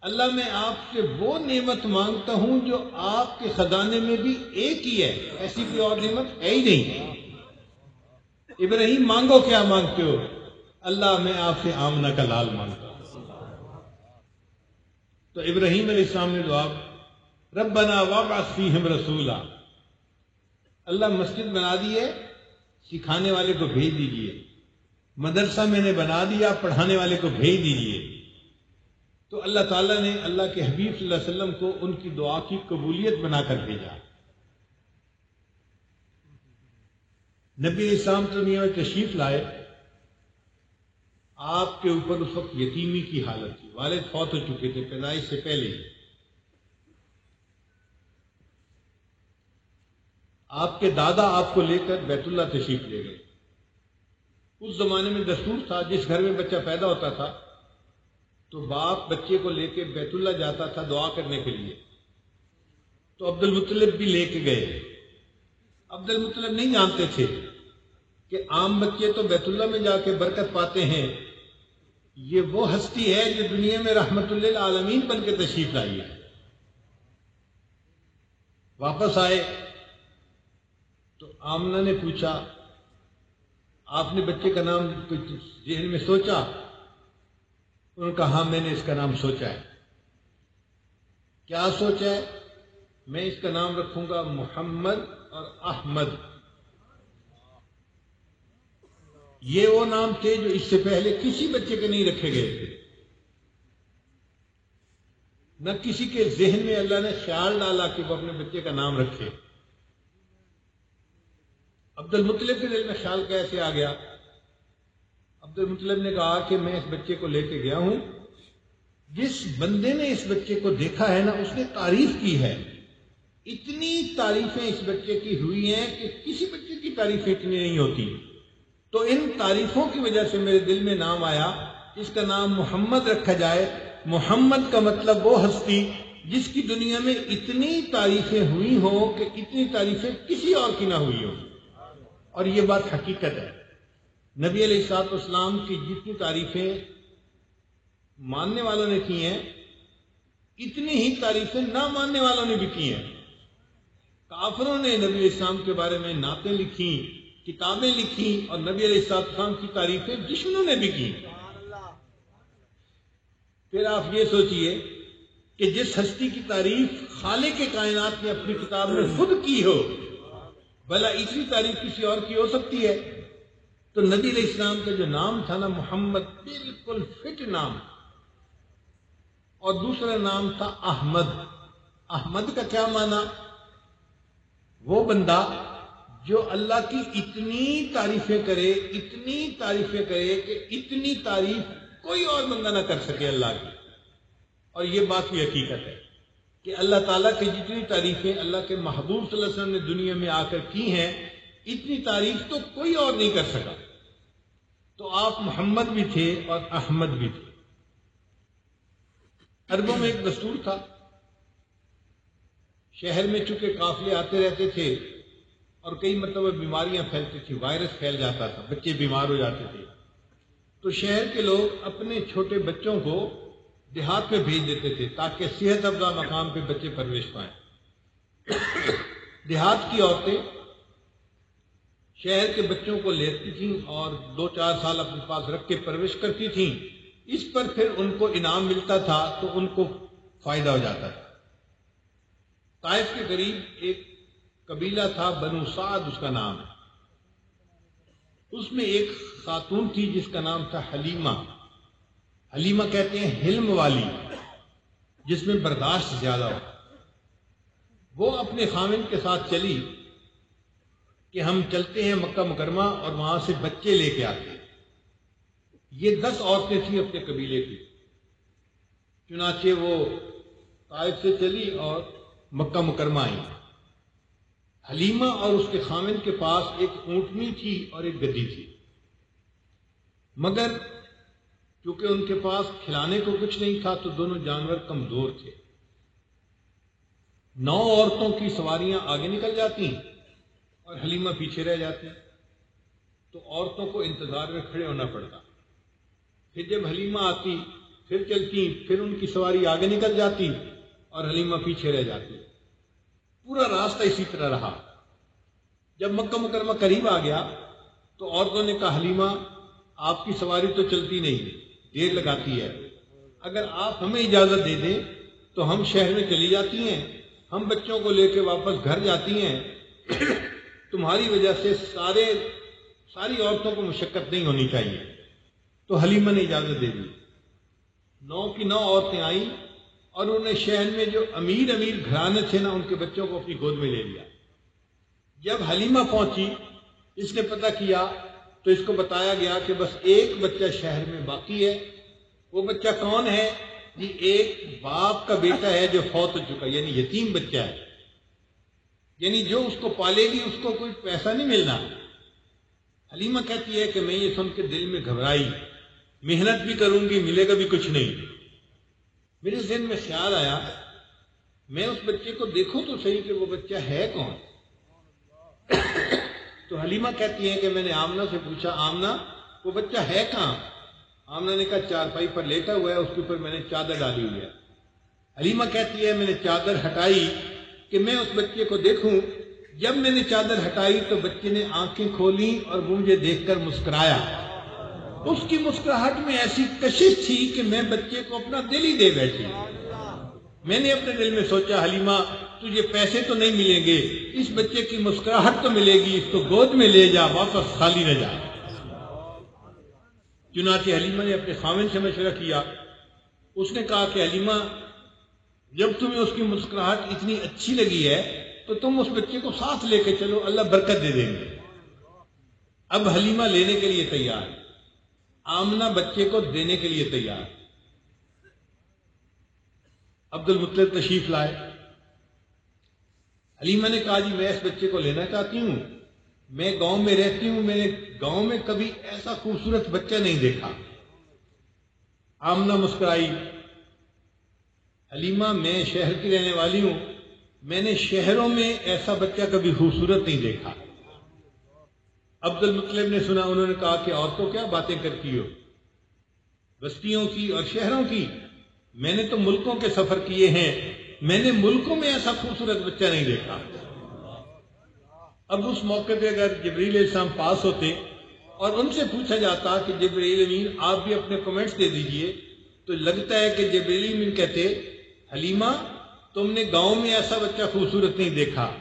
اللہ، میں آپ سے وہ نعمت مانگتا ہوں جو آپ کے خزانے میں بھی ایک ہی ہے۔ ایسی کوئی اور نعمت ہے ہی نہیں۔ ابراہیم، مانگو کیا مانگتے ہو؟ اللہ، میں آپ سے آمنہ کا لال مانگتا ہوں۔ تو ابراہیم علیہ السلام نے دعا، ربنا وابعث فیہم رسولا۔ اللہ مسجد بنا دیے سکھانے والے کو بھیج دیجیے۔ مدرسہ میں نے بنا دیا، پڑھانے والے کو بھیج دیجیے۔ تو اللہ تعالیٰ نے اللہ کے حبیب صلی اللہ علیہ وسلم کو ان کی دعا کی قبولیت بنا کر بھیجا۔ نبی اسلام دنیا میں تشریف لائے۔ آپ کے اوپر اس وقت یتیمی کی حالت تھی۔ والد فوت ہو چکے تھے، پیدائش سے پہلے ہی۔ آپ کے دادا آپ کو لے کر بیت اللہ تشریف لے گئے۔ اس زمانے میں دستور تھا، جس گھر میں بچہ پیدا ہوتا تھا، تو باپ بچے کو لے کے بیت اللہ جاتا تھا دعا کرنے کے لیے۔ تو عبد المطلب بھی لے کے گئے۔ عبد المطلب نہیں جانتے تھے کہ عام بچے تو بیت اللہ میں جا کے برکت پاتے ہیں۔ یہ وہ ہستی ہے جو دنیا میں رحمت اللہ عالمین بن کے تشریف لائی ہے۔ واپس آئے۔ تو آمنہ نے پوچھا، آپ نے بچے کا نام کچھ ذہن میں سوچا؟ انہوں نے کہا ہاں میں نے اس کا نام سوچا ہے۔ کیا سوچا ہے؟ میں اس کا نام رکھوں گا محمد اور احمد۔ یہ وہ نام تھے جو اس سے پہلے کسی بچے کے نہیں رکھے گئے تھے۔ نہ کسی کے ذہن میں اللہ نے خیال ڈالا کہ وہ اپنے بچے کا نام رکھے۔ عبد المطلب کے دل میں خیال کیسے آ گیا؟ عبد المطلب نے کہا کہ میں اس بچے کو لے کے گیا ہوں۔ جس بندے نے اس بچے کو دیکھا ہے نا، اس نے تعریف کی ہے۔ اتنی تعریفیں اس بچے کی ہوئی ہیں کہ کسی بچے کی تعریفیں اتنی نہیں ہوتی۔ تو ان تعریفوں کی وجہ سے میرے دل میں نام آیا اس کا نام محمد رکھا جائے۔ محمد کا مطلب وہ ہستی جس کی دنیا میں اتنی تعریفیں ہوئی ہوں کہ اتنی تعریفیں کسی اور کی نہ ہوئی ہوں۔ اور یہ بات حقیقت ہے۔ نبی علیہ السلاط اسلام کی جتنی تعریفیں ماننے والوں نے کی ہیں، اتنی ہی تعریفیں نہ ماننے والوں نے بھی کی ہیں۔ کافروں نے نبی اسلام کے بارے میں نعتیں لکھی، کتابیں لکھی اور نبی علیہ السلام کی تعریفیں دشمنوں نے بھی کی۔ پھر آپ یہ سوچئے کہ جس ہستی کی تعریف خالق کے کائنات نے اپنی کتاب میں خود کی ہو بھلا اسی تعریف کسی اور کی ہو سکتی ہے؟ تو نبی علیہ السلام کا جو نام تھا نا محمد، بالکل فٹ نام۔ اور دوسرا نام تھا احمد۔ احمد کا کیا معنی؟ وہ بندہ جو اللہ کی اتنی تعریفیں کرے، اتنی تعریفیں کرے کہ اتنی تعریف کوئی اور بندہ نہ کر سکے اللہ کی۔ اور یہ بات بھی حقیقت ہے۔ کہ اللہ تعالیٰ کی جتنی تعریفیں اللہ کے محبوب صلی اللہ علیہ وسلم نے دنیا میں آ کر کی ہیں، اتنی تعریف تو کوئی اور نہیں کر سکا۔ تو آپ محمد بھی تھے اور احمد بھی تھے۔ عربوں میں ایک دستور تھا۔ شہر میں چونکہ قافلے آتے رہتے تھے اور کئی مرتبہ بیماریاں پھیلتی تھی وائرس پھیل جاتا تھا، بچے بیمار ہو جاتے تھے۔ تو شہر کے لوگ اپنے چھوٹے بچوں کو دیہات میں بھیج دیتے تھے تاکہ صحت افزا مقام پہ بچے پرویش پائیں۔ دیہات کی عورتیں شہر کے بچوں کو لیتی تھیں اور دو چار سال اپنے پاس رکھ کے پرویش کرتی تھیں۔ اس پر پھر ان کو انعام ملتا تھا تو ان کو فائدہ ہو جاتا تھا۔ طائف کے قریب ایک قبیلہ تھا، بنو سعد اس کا نام ہے۔ اس میں ایک خاتون تھی جس کا نام تھا حلیمہ۔ حلیمہ کہتے ہیں حلم والی، جس میں برداشت زیادہ ہو۔ وہ اپنے خامن کے ساتھ چلی کہ ہم چلتے ہیں مکہ مکرمہ اور وہاں سے بچے لے کے آتے یہ دس عورتیں تھیں اپنے قبیلے کی، چنانچہ وہ طائف سے چلی اور مکہ مکرمہ آئی حلیمہ اور اس کے خامن کے پاس ایک اونٹنی تھی اور ایک گدی تھی۔ مگر کیونکہ ان کے پاس کھلانے کو کچھ نہیں تھا تو دونوں جانور کمزور تھے۔ نو عورتوں کی سواریاں آگے نکل جاتی اور حلیمہ پیچھے رہ جاتی تو عورتوں کو انتظار میں کھڑے ہونا پڑتا۔ پھر جب حلیمہ آتی، پھر چلتی، پھر ان کی سواری آگے نکل جاتی اور حلیمہ پیچھے رہ جاتی۔ پورا راستہ اسی طرح رہا۔ جب مکہ مکرمہ قریب آ گیا تو عورتوں نے کہا، حلیمہ، آپ کی سواری تو چلتی نہیں دیر لگاتی ہے۔ اگر آپ ہمیں اجازت دے دیں تو ہم شہر میں چلی جاتی ہیں۔ ہم بچوں کو لے کے واپس گھر جاتی ہیں۔ تمہاری وجہ سے سارے، ساری عورتوں کو مشقت نہیں ہونی چاہیے۔ تو حلیمہ نے اجازت دے دی۔ نو کی نو عورتیں آئیں اور انہوں نے شہر میں جو امیر امیر گھرانے تھے نا، ان کے بچوں کو اپنی گود میں لے لیا۔ جب حلیمہ پہنچی، اس نے پتہ کیا تو اس کو بتایا گیا کہ بس ایک بچہ شہر میں باقی ہے۔ وہ بچہ کون ہے؟ جی ایک باپ کا بیٹا ہے جو فوت ہو چکا یعنی یتیم بچہ ہے۔ یعنی جو اس کو پالے گی، اس کو کوئی پیسہ نہیں ملنا۔ حلیمہ کہتی ہے کہ میں یہ سن کے دل میں گھبرائی۔ محنت بھی کروں گی، ملے گا بھی کچھ نہیں۔ میرے ذہن میں خیال آیا، میں اس بچے کو دیکھوں تو صحیح کہ وہ بچہ ہے کون۔ تو حلیمہ کہتی ہے کہ میں نے آمنہ سے پوچھا، آمنہ، وہ بچہ ہے کہاں؟ آمنہ نے کہا چار پائی پر لیٹا ہوا ہے، اس کے اوپر میں نے چادر ڈالی ہوئی ہے۔ حلیمہ کہتی ہے، میں نے چادر ہٹائی کہ میں اس بچے کو دیکھوں۔ جب میں نے چادر ہٹائی تو بچے نے آنکھیں کھولی اور وہ مجھے دیکھ کر مسکرایا۔ اس کی مسکراہٹ میں ایسی کشش تھی کہ میں بچے کو اپنا دل ہی دے بیٹھی۔ میں نے اپنے دل میں سوچا، حلیمہ، تجھے پیسے تو نہیں ملیں گے، اس بچے کی مسکراہٹ تو ملے گی، اس کو گود میں لے جا، واپس خالی نہ جا۔ چنانچہ حلیمہ نے اپنے خامن سے مشورہ کیا۔ اس نے کہا کہ، حلیمہ، جب تمہیں اس کی مسکراہٹ اتنی اچھی لگی ہے، تو تم اس بچے کو ساتھ لے کے چلو، اللہ برکت دے دیں گے۔ اب حلیمہ لینے کے لیے تیار۔ آمنا بچے کو دینے کے لیے تیار۔ عبد المطلب تشریف لائے۔ حلیمہ نے کہا جی میں اس بچے کو لینا چاہتی ہوں۔ میں گاؤں میں رہتی ہوں، میں نے گاؤں میں کبھی ایسا خوبصورت بچہ نہیں دیکھا۔ آمنا مسکرائی۔ حلیمہ میں شہر کی رہنے والی ہوں۔ میں نے شہروں میں ایسا بچہ کبھی خوبصورت نہیں دیکھا۔ عبد المطلب نے سنا، انہوں نے کہا کہ اور تو کیا باتیں کرتی ہو؟ بستیوں کی اور شہروں کی۔ میں نے تو ملکوں کے سفر کیے ہیں، میں نے ملکوں میں ایسا خوبصورت بچہ نہیں دیکھا۔ اب اس موقع پہ اگر جبریل السلام پاس ہوتے اور ان سے پوچھا جاتا کہ جبریل امین، آپ بھی اپنے کمنٹس دے دیجیے، تو لگتا ہے کہ جبریل امین کہتے، حلیمہ، تم نے گاؤں میں ایسا بچہ خوبصورت نہیں دیکھا۔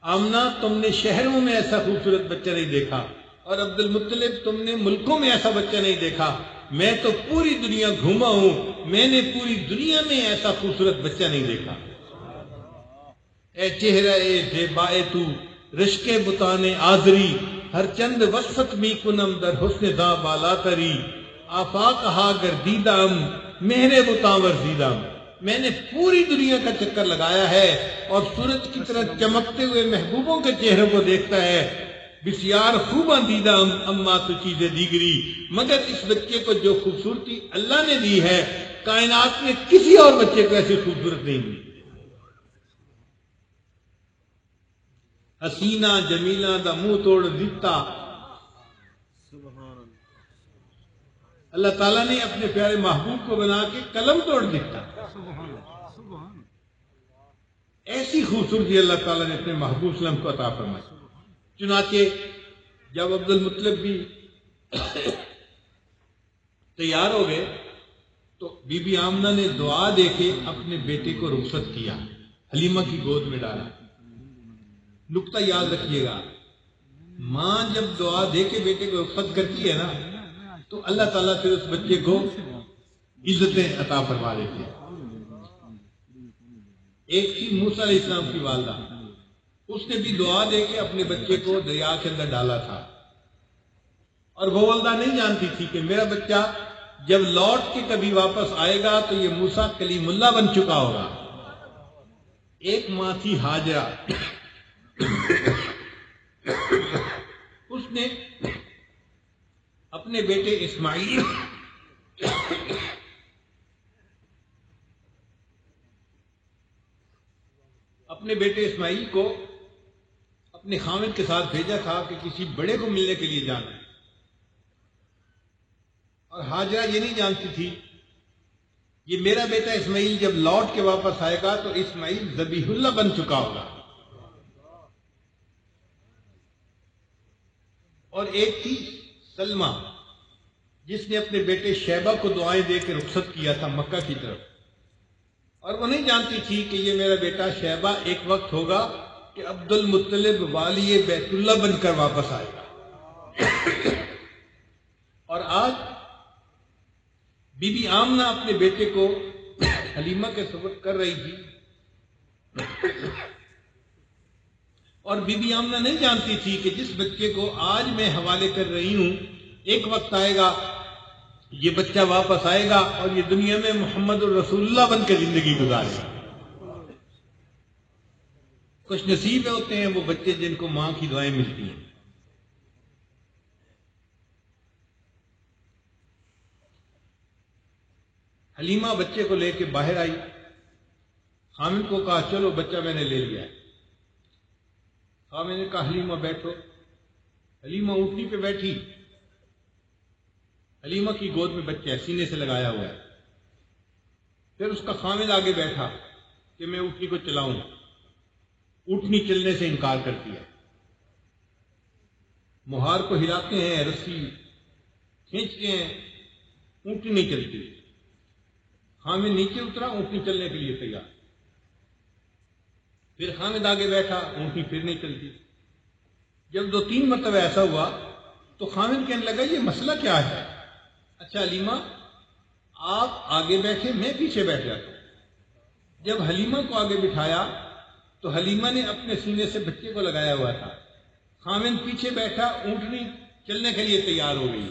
آمنا تم نے شہروں میں ایسا خوبصورت بچہ نہیں دیکھا۔ اور عبد المطلب تم نے ملکوں میں ایسا بچہ نہیں دیکھا۔ میں تو پوری دنیا گھوما ہوں میں نے پوری دنیا میں ایسا خوبصورت بچہ نہیں دیکھا۔ اے چہرہ، اے زیبائے تو رشک بتانے آزری ہر چند وسط می کنم در حسن دا بالا تری۔ آفاق ہا گر دیدم بتاور دیدم میں نے پوری دنیا کا چکر لگایا ہے اور سورج کی طرح چمکتے ہوئے محبوبوں کے چہروں کو دیکھتا ہے۔ بسیار خوباں دیدہ اما تو چیزیں دیگری مگر اس بچے کو جو خوبصورتی اللہ نے دی ہے کائنات میں کسی اور بچے کو ایسی خوبصورت نہیں دی حسینہ جمیلہ دا منہ توڑ دیتا۔ اللہ تعالیٰ نے اپنے پیارے محبوب کو بنا کے قلم توڑ دیتا۔ ایسی خوبصورتی اللہ تعالیٰ نے اپنے محبوب سلم کو عطا فرمائی۔ چنانچہ جب عبد المطلب بھی تیار ہو گئے تو بی بی آمنہ نے دعا دے کے اپنے بیٹے کو رخصت کیا، حلیمہ کی گود میں ڈالا۔ نقطہ یاد رکھیے گا، ماں جب دعا دے کے بیٹے کو رخصت کرتی ہے نا، تو اللہ تعالیٰ پھر اس بچے کو عزتیں عطا فرما دیتے ایک تھی موسیٰ علیہ السلام کی والدہ۔ اس نے بھی دعا دے کے اپنے بچے کو دریا کے اندر ڈالا تھا۔ اور وہ والدہ نہیں جانتی تھی کہ میرا بچہ جب لوٹ کے کبھی واپس آئے گا تو یہ موسا کلیم اللہ بن چکا ہوگا۔ ایک ماں تھی حاجرہ۔ اس نے اپنے بیٹے اسماعیل اپنے بیٹے اسماعیل کو اپنے خامد کے ساتھ بھیجا تھا کہ کسی بڑے کو ملنے کے لیے جانا ہے۔ اور حاجرہ یہ نہیں جانتی تھی، یہ میرا بیٹا اسماعیل جب لوٹ کے واپس آئے گا تو اسماعیل زبیح اللہ بن چکا ہوگا۔ اور ایک تھی سلمہ، جس نے اپنے بیٹے شیبہ کو دعائیں دے کے رخصت کیا تھا مکہ کی طرف۔ اور وہ نہیں جانتی تھی کہ یہ میرا بیٹا شیبہ ایک وقت ہوگا کہ عبد المطلب والی بیت اللہ بن کر واپس آئے گا۔ اور آج بی بی آمنہ اپنے بیٹے کو حلیمہ کے سبق کر رہی تھی۔ اور بی بی آمنہ نہیں جانتی تھی کہ جس بچے کو آج میں حوالے کر رہی ہوں، ایک وقت آئے گا، یہ بچہ واپس آئے گا اور یہ دنیا میں محمد الرسول اللہ بن کے زندگی گزارے گا۔ کچھ نصیب ہوتے ہیں، وہ بچے جن کو ماں کی دعائیں ملتی ہیں۔ حلیمہ بچے کو لے کے باہر آئی۔ حامد کو کہا، چلو بچہ میں نے لے لیا حامد نے کہا، حلیمہ بیٹھو۔ حلیمہ اٹھنی پہ بیٹھی۔ حلیمہ کی گود میں بچہ سینے سے لگایا ہوا ہے۔ پھر اس کا خامد آگے بیٹھا کہ میں اٹھنی کو چلاؤں۔ اٹھنی چلنے سے انکار کرتی ہے۔ مہار کو ہلاتے ہیں، رسی کھینچتے ہیں، اونٹنی نہیں چلتی۔ خامد نیچے اترا، اونٹنی چلنے کے لیے تیار۔ پھر خامد آگے بیٹھا، اونٹنی پھر نہیں چلتی۔ جب دو تین مرتبہ ایسا ہوا، تو خامد کہنے لگا، یہ مسئلہ کیا ہے؟ اچھا علیمہ آپ آگے بیٹھے، میں پیچھے بیٹھ جاتا ہوں۔ جب حلیمہ کو آگے بٹھایا تو حلیمہ نے اپنے سینے سے بچے کو لگایا ہوا تھا۔ خامن پیچھے بیٹھا، اونٹنی چلنے کے لیے تیار ہو گئی۔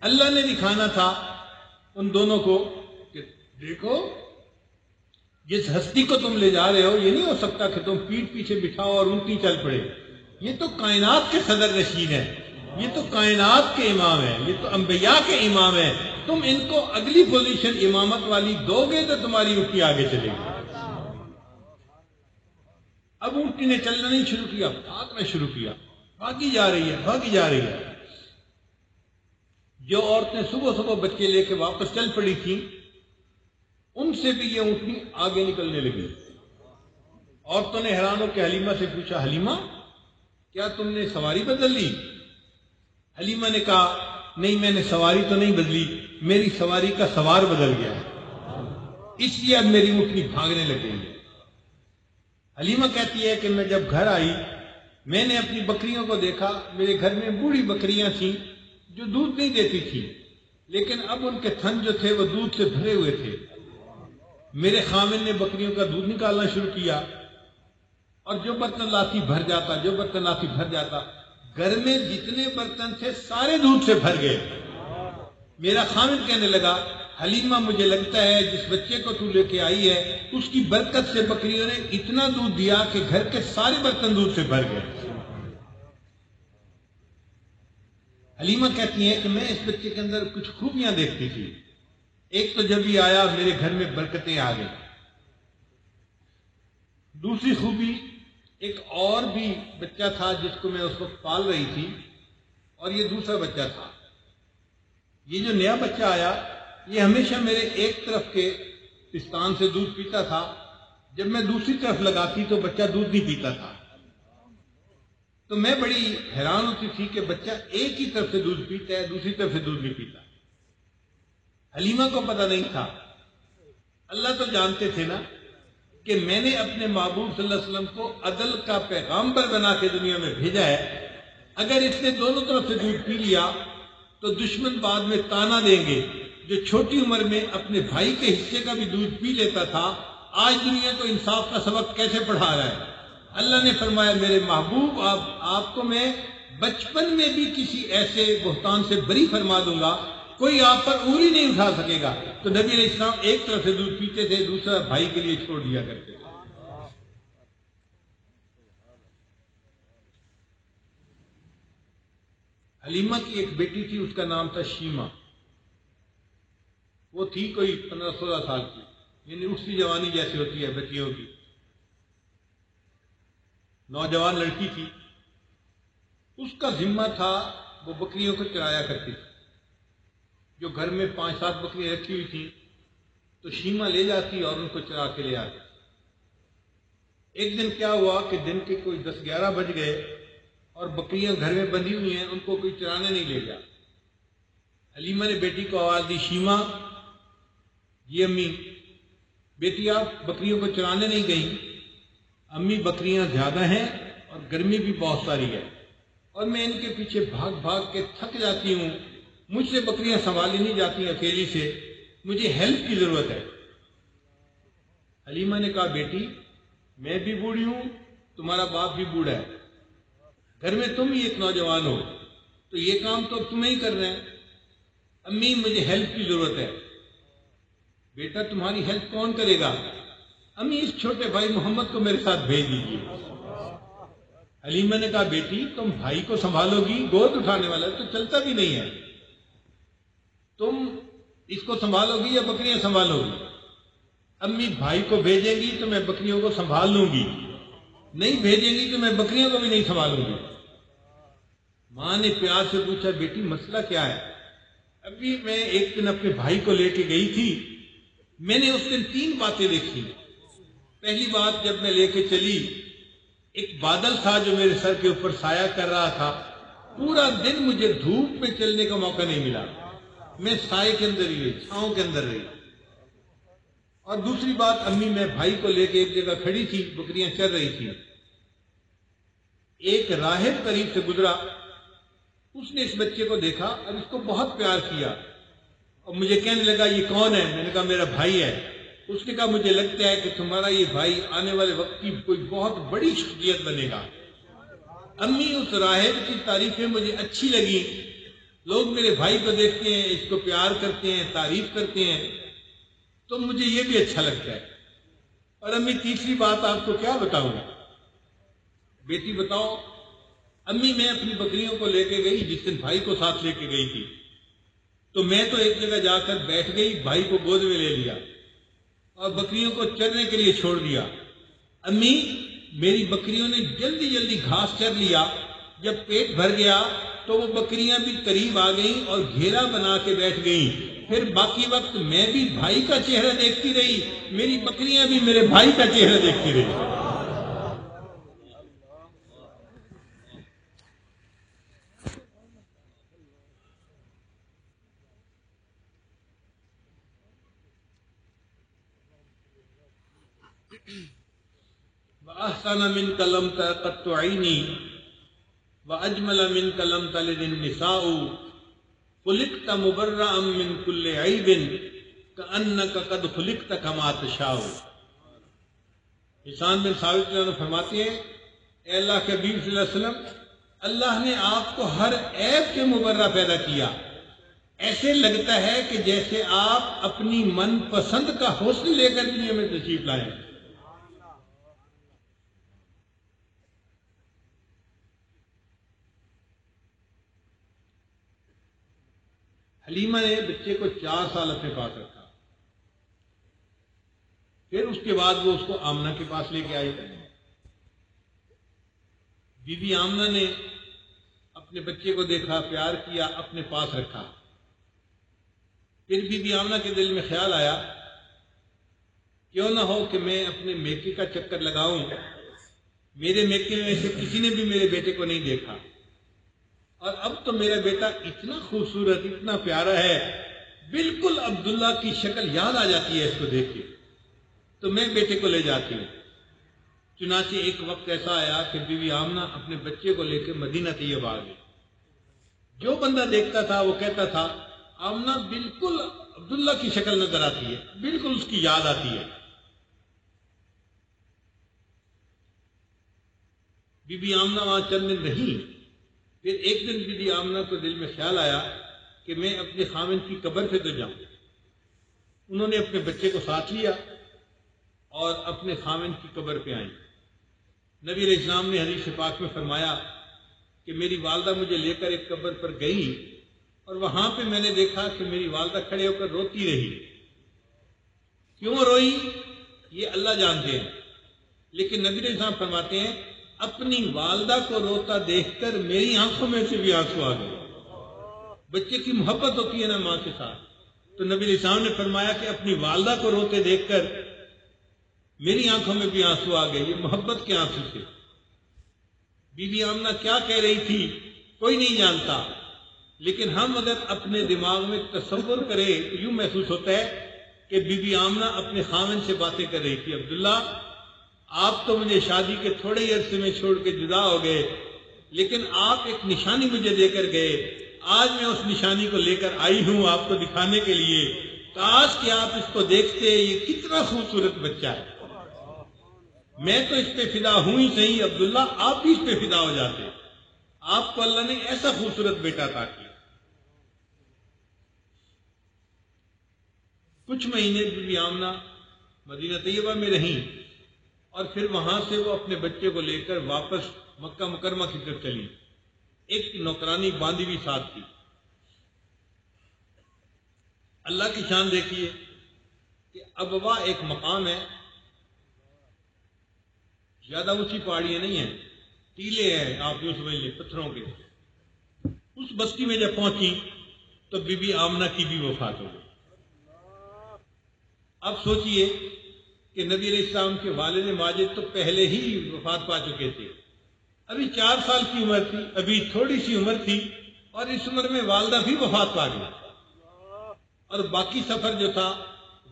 اللہ نے دکھانا تھا ان دونوں کو کہ دیکھو، جس ہستی کو تم لے جا رہے ہو، یہ نہیں ہو سکتا کہ تم پیٹ پیچھے بٹھاؤ اور الٹی چل پڑے۔ یہ تو کائنات کے صدر رشید ہیں۔ یہ تو کائنات کے امام ہیں۔ یہ تو انبیاء کے امام ہیں۔ تم ان کو اگلی پوزیشن امامت والی دو گے تو تمہاری اٹھی آگے چلے گی۔ اب اونٹی نے چلنا نہیں شروع کیا بھاگنا شروع کیا۔ بھاگی جا رہی ہے، بھاگی جا رہی ہے۔ جو عورتیں صبح صبح بچے لے کے واپس چل پڑی تھیں، ان سے بھی یہ اونٹنی آگے نکلنے لگی۔ عورتوں نے حیران ہو کے حلیمہ سے پوچھا، حلیمہ، کیا تم نے سواری بدل لی؟ حلیمہ نے کہا، نہیں، میں نے سواری تو نہیں بدلی، میری سواری کا سوار بدل گیا۔ اس لیے اب میری اونٹنی بھاگنے لگ گئی حلیمہ کہتی ہے کہ میں جب گھر آئی، میں نے اپنی بکریوں کو دیکھا، میرے گھر میں بوڑھی بکریاں تھیں جو دودھ نہیں دیتی تھی لیکن اب ان کے تھن جو تھے وہ دودھ سے بھرے ہوئے تھے۔ میرے خامن نے بکریوں کا دودھ نکالنا شروع کیا اور جو برتن لاتی بھر جاتا، جو برتن لاتی بھر جاتا، گھر میں جتنے برتن تھے سارے دودھ سے بھر گئے۔ میرا خامن کہنے لگا حلیمہ مجھے لگتا ہے جس بچے کو تو لے کے آئی ہے، اس کی برکت سے بکریوں نے اتنا دودھ دیا کہ گھر کے سارے برتن دودھ سے بھر گئے۔ حلیمہ کہتی ہیں کہ میں اس بچے کے اندر کچھ خوبیاں دیکھتی تھی۔ ایک تو جب ہی آیا، میرے گھر میں برکتیں آ گئی دوسری خوبی، ایک اور بھی بچہ تھا جس کو میں اس وقت پال رہی تھی اور یہ دوسرا بچہ تھا۔ یہ جو نیا بچہ آیا یہ ہمیشہ میرے ایک طرف کے پستان سے دودھ پیتا تھا۔ جب میں دوسری طرف لگاتی تو بچہ دودھ نہیں پیتا تھا۔ تو میں بڑی حیران ہوتی تھی کہ بچہ ایک ہی طرف سے دودھ پیتا ہے، دوسری طرف سے دودھ نہیں پیتا۔ حلیمہ کو پتہ نہیں تھا۔ اللہ تو جانتے تھے نا کہ میں نے اپنے محبوب صلی اللہ علیہ وسلم کو عدل کا پیغامبر بنا کے دنیا میں بھیجا ہے۔ اگر اس نے دونوں طرف سے دودھ پی لیا تو دشمن بعد میں تانا دیں گے۔ جو چھوٹی عمر میں اپنے بھائی کے حصے کا بھی دودھ پی لیتا تھا، آج دنیا کو انصاف کا سبق کیسے پڑھا رہا ہے؟ اللہ نے فرمایا، میرے محبوب، آپ آپ کو میں بچپن میں بھی کسی ایسے بہتان سے بری فرما دوں گا، کوئی آپ پر اوری نہیں اٹھا سکے گا۔ تو نبی علیہ السلام ایک طرف سے دودھ پیتے تھے، دوسرا بھائی کے لیے چھوڑ دیا کرتے تھے۔ حلیمہ کی ایک بیٹی تھی، اس کا نام تھا شیما۔ وہ تھی کوئی پندرہ سولہ سال کی یعنی اس کی جوانی جیسی ہوتی ہے بچیوں کی۔ نوجوان لڑکی تھی۔ اس کا ذمہ تھا وہ بکریوں کو چرایا کرتی تھی۔ جو گھر میں پانچ سات بکریاں رکھی ہوئی تھی تو شیما لے جاتی اور ان کو چرا کے لے آتی۔ ایک دن کیا ہوا کہ دن کے کوئی دس گیارہ بج گئے اور بکریاں گھر میں بندھی ہوئی ہیں، ان کو کوئی چرانے نہیں لے گیا۔ حلیمہ نے بیٹی کو آواز دی شیما جی امی بیٹی آپ بکریوں کو چرانے نہیں گئی امی بکریاں زیادہ ہیں اور گرمی بھی بہت ساری ہے۔ اور میں ان کے پیچھے بھاگ بھاگ کے تھک جاتی ہوں۔ مجھ سے بکریاں سنبھالی نہیں جاتی اکیلی سے۔ مجھے ہیلپ کی ضرورت ہے۔ حلیمہ نے کہا، بیٹی، میں بھی بوڑھی ہوں، تمہارا باپ بھی بوڑھا ہے۔ گھر میں تم ہی ایک نوجوان ہو، تو یہ کام تو تمہیں ہی کر رہے ہیں۔ امی، مجھے ہیلپ کی ضرورت ہے۔ بیٹا تمہاری ہیلپ کون کرے گا؟ امی اس چھوٹے بھائی محمد کو میرے ساتھ بھیج دیجیے۔ حلیمہ نے کہا، بیٹی، تم بھائی کو سنبھالو گی، گود اٹھانے والا تو چلتا بھی نہیں ہے۔ تم اس کو سنبھالو گی یا بکریاں سنبھالو گی؟ امی بھائی کو بھیجیں گی تو میں بکریوں کو سنبھال لوں گی۔ نہیں بھیجیں گی تو میں بکریوں کو بھی نہیں سنبھالوں گی۔ ماں نے پیار سے پوچھا، بیٹی، مسئلہ کیا ہے؟ ابھی میں ایک دن اپنے بھائی کو لے کے گئی تھی۔ میں نے اس دن تین باتیں دیکھی۔ پہلی بات، جب میں لے کے چلی، ایک بادل تھا جو میرے سر کے اوپر سایہ کر رہا تھا۔ پورا دن مجھے دھوپ میں چلنے کا موقع نہیں ملا۔ میں سائے کے اندر ہی رہی، چھاؤں کے اندر رہی۔ اور دوسری بات، امی میں بھائی کو لے کے ایک جگہ کھڑی تھی، بکریاں چل رہی تھی ایک راہب قریب سے گزرا۔ اس نے اس بچے کو دیکھا اور اس کو بہت پیار کیا۔ اور مجھے کہنے لگا، یہ کون ہے؟ میں نے کہا، میرا بھائی ہے. اس نے کہا، مجھے لگتا ہے کہ تمہارا یہ بھائی آنے والے وقت کی کوئی بہت بڑی شخصیت بنے گا. امی اس راہب کی تعریفیں مجھے اچھی لگی لوگ میرے بھائی کو دیکھتے ہیں، اس کو پیار کرتے ہیں، تعریف کرتے ہیں، تو مجھے یہ بھی اچھا لگتا ہے۔ اور امی، تیسری بات آپ کو کیا بتاؤں؟ بیٹی، بتاؤ، امی میں اپنی بکریوں کو لے کے گئی جس دن بھائی کو ساتھ لے کے گئی تھی۔ تو میں تو ایک جگہ جا کر بیٹھ گئی، بھائی کو گود میں لے لیا اور بکریوں کو چرنے کے لیے چھوڑ دیا۔ امی، میری بکریوں نے جلدی جلدی گھاس چر لیا۔ جب پیٹ بھر گیا تو وہ بکریاں بھی قریب آ گئیں اور گھیرا بنا کے بیٹھ گئیں۔ پھر باقی وقت میں بھی بھائی کا چہرہ دیکھتی رہی۔ میری بکریاں بھی میرے بھائی کا چہرہ دیکھتی رہی۔ احسن من کلم عینی وَأَجْمَلَ مِنْكَ لَمْ تَلِدِ النِّسَاءُ خُلِقْتَ مُبَرَّأً مِنْ كُلِّ عَيْبٍ كَأَنَّكَ قَدْ خُلِقْتَ كَمَا تَشَاءُ حسان بن ثابت اللہ فرماتے ہیں، اے اللہ کے حبیب صلی اللہ علیہ وسلم، اللہ نے آپ کو ہر عیب کے مبرہ پیدا کیا۔ ایسے لگتا ہے کہ جیسے آپ اپنی من پسند کا حسن لے کر دنیا میں تشریف لائیں۔ حلیمہ نے بچے کو چار سال اپنے پاس رکھا۔ پھر اس کے بعد وہ اس کو آمنہ کے پاس لے کے آئی بی بی آمنہ نے اپنے بچے کو دیکھا، پیار کیا، اپنے پاس رکھا۔ پھر بی بی آمنہ کے دل میں خیال آیا، کیوں نہ ہو کہ میں اپنے میکے کا چکر لگاؤں۔ میرے میکے میں سے کسی نے بھی میرے بیٹے کو نہیں دیکھا۔ اور اب تو میرا بیٹا اتنا خوبصورت، اتنا پیارا ہے، بالکل عبداللہ کی شکل یاد آ جاتی ہے اس کو دیکھ کے۔ تو میں بیٹے کو لے جاتی ہوں۔ چنانچہ ایک وقت ایسا آیا کہ بی بی اپنے بچے کو لے کے مدینہ طیب آ گئی۔ جو بندہ دیکھتا تھا، وہ کہتا تھا، آمنہ بالکل عبداللہ کی شکل نظر آتی ہے، بالکل اس کی یاد آتی ہے۔ بی بی آمنہ وہاں چند دن رہی۔ پھر ایک دن بی آمنہ کو دل میں خیال آیا کہ میں اپنے خامن کی قبر پہ تو جاؤں۔ انہوں نے اپنے بچے کو ساتھ لیا اور اپنے خامن کی قبر پہ آئیں۔ نبی علیہ السلام نے حدیث پاک میں فرمایا کہ میری والدہ مجھے لے کر ایک قبر پر گئی اور وہاں پہ میں نے دیکھا کہ میری والدہ کھڑے ہو کر روتی رہی۔ کیوں روئی؟ یہ اللہ جانتے ہیں۔ لیکن نبی علیہ السلام فرماتے ہیں اپنی والدہ کو روتا دیکھ کر میری آنکھوں میں سے بھی آنسو آ گئے۔ بچے کی محبت ہوتی ہے نا ماں کے ساتھ۔ تو نبی السلام نے فرمایا کہ اپنی والدہ کو روتے دیکھ کر میری آنکھوں میں بھی آنسو آ گئے۔ یہ محبت کے آنسو سے بی بی آمنہ کیا کہہ رہی تھی؟ کوئی نہیں جانتا۔ لیکن ہم اگر اپنے دماغ میں تصور کرے تو یوں محسوس ہوتا ہے کہ بی بی آمنہ اپنے خامن سے باتیں کر رہی تھی۔ عبداللہ آپ تو مجھے شادی کے تھوڑے ہی عرصے میں چھوڑ کے جدا ہو گئے، لیکن آپ ایک نشانی مجھے دے کر گئے۔ آج میں اس نشانی کو لے کر آئی ہوں آپ کو دکھانے کے لیے۔ کاش کہ آپ اس کو دیکھتے یہ کتنا خوبصورت بچہ ہے۔ میں تو اس پہ فدا ہوں ہی صحیح، عبداللہ، آپ بھی اس پہ فدا ہو جاتے۔ آپ کو اللہ نے ایسا خوبصورت بیٹا تھا کیا۔ کچھ مہینے بھی آمنا، مدینہ طیبہ میں رہیں۔ اور پھر وہاں سے وہ اپنے بچے کو لے کر واپس مکہ مکرمہ کی طرف چلی۔ ایک نوکرانی باندھی بھی ساتھ تھی۔ اللہ کی شان دیکھیے کہ ابوا ایک مقام ہے۔ زیادہ اونچی پہاڑیاں نہیں ہیں، ٹیلے ہیں، آپ یوں سمجھ لیں، پتھروں کے۔ اس بستی میں جب پہنچی تو بی بی آمنہ کی بھی وفات ہو گئی۔ اب سوچئے کہ نبی علیہ السلام کے والد ماجد تو پہلے ہی وفات پا چکے تھے۔ ابھی چار سال کی عمر تھی، ابھی تھوڑی سی عمر تھی اور اس عمر میں والدہ بھی وفات پا گئی اور باقی سفر جو تھا،